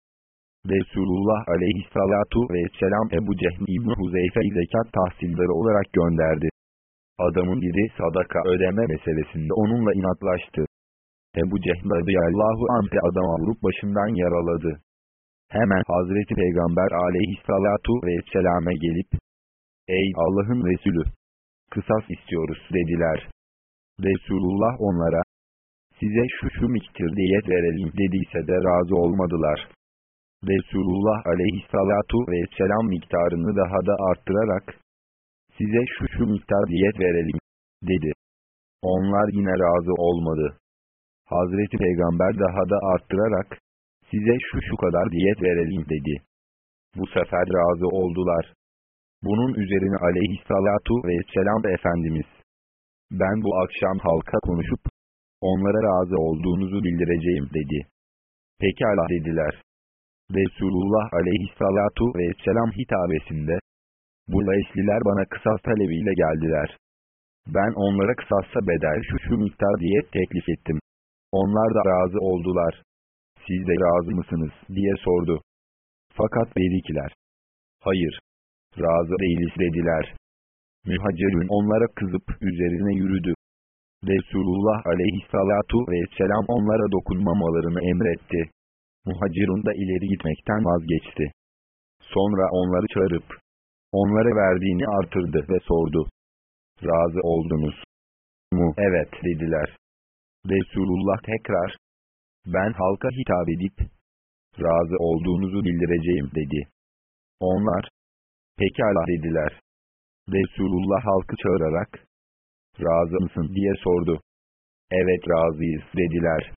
Resulullah aleyhissalatu vesselam Ebu Cehm İbni Huzeyfe'yi zekat tahsilleri olarak gönderdi. Adamın biri sadaka ödeme meselesinde onunla inatlaştı. Ebu Cehm radıyallahu anh'e adama vurup başından yaraladı. Hemen Hazreti Peygamber aleyhissalatu vesselame gelip, Ey Allah'ın Resulü! Kısas istiyoruz dediler. Resulullah onlara, size şu şu miktir diyet verelim dediyse de razı olmadılar. Resulullah aleyhissalatu vesselam miktarını daha da arttırarak, size şu şu miktar diyet verelim, dedi. Onlar yine razı olmadı. Hazreti Peygamber daha da arttırarak, size şu şu kadar diyet verelim dedi. Bu sefer razı oldular. Bunun üzerine aleyhissalatu vesselam Efendimiz, ben bu akşam halka konuşup, onlara razı olduğunuzu bildireceğim dedi. Pekala dediler. Resulullah aleyhissalatu vesselam hitabesinde, bu Leysliler bana kısas talebiyle geldiler. Ben onlara kısassa bedel şu şu miktar diye teklif ettim. Onlar da razı oldular. Siz de razı mısınız diye sordu. Fakat berikiler. Hayır. Razı değiliz dediler. Mühacirün onlara kızıp üzerine yürüdü. Resulullah aleyhissalatu vesselam onlara dokunmamalarını emretti. Muhacirun da ileri gitmekten vazgeçti. Sonra onları çağırıp, onlara verdiğini artırdı ve sordu. Razı oldunuz mu? Evet dediler. Resulullah tekrar, ben halka hitap edip, razı olduğunuzu bildireceğim dedi. Onlar, pekala dediler. Resulullah halkı çağırarak, razı mısın diye sordu. Evet razıyız dediler.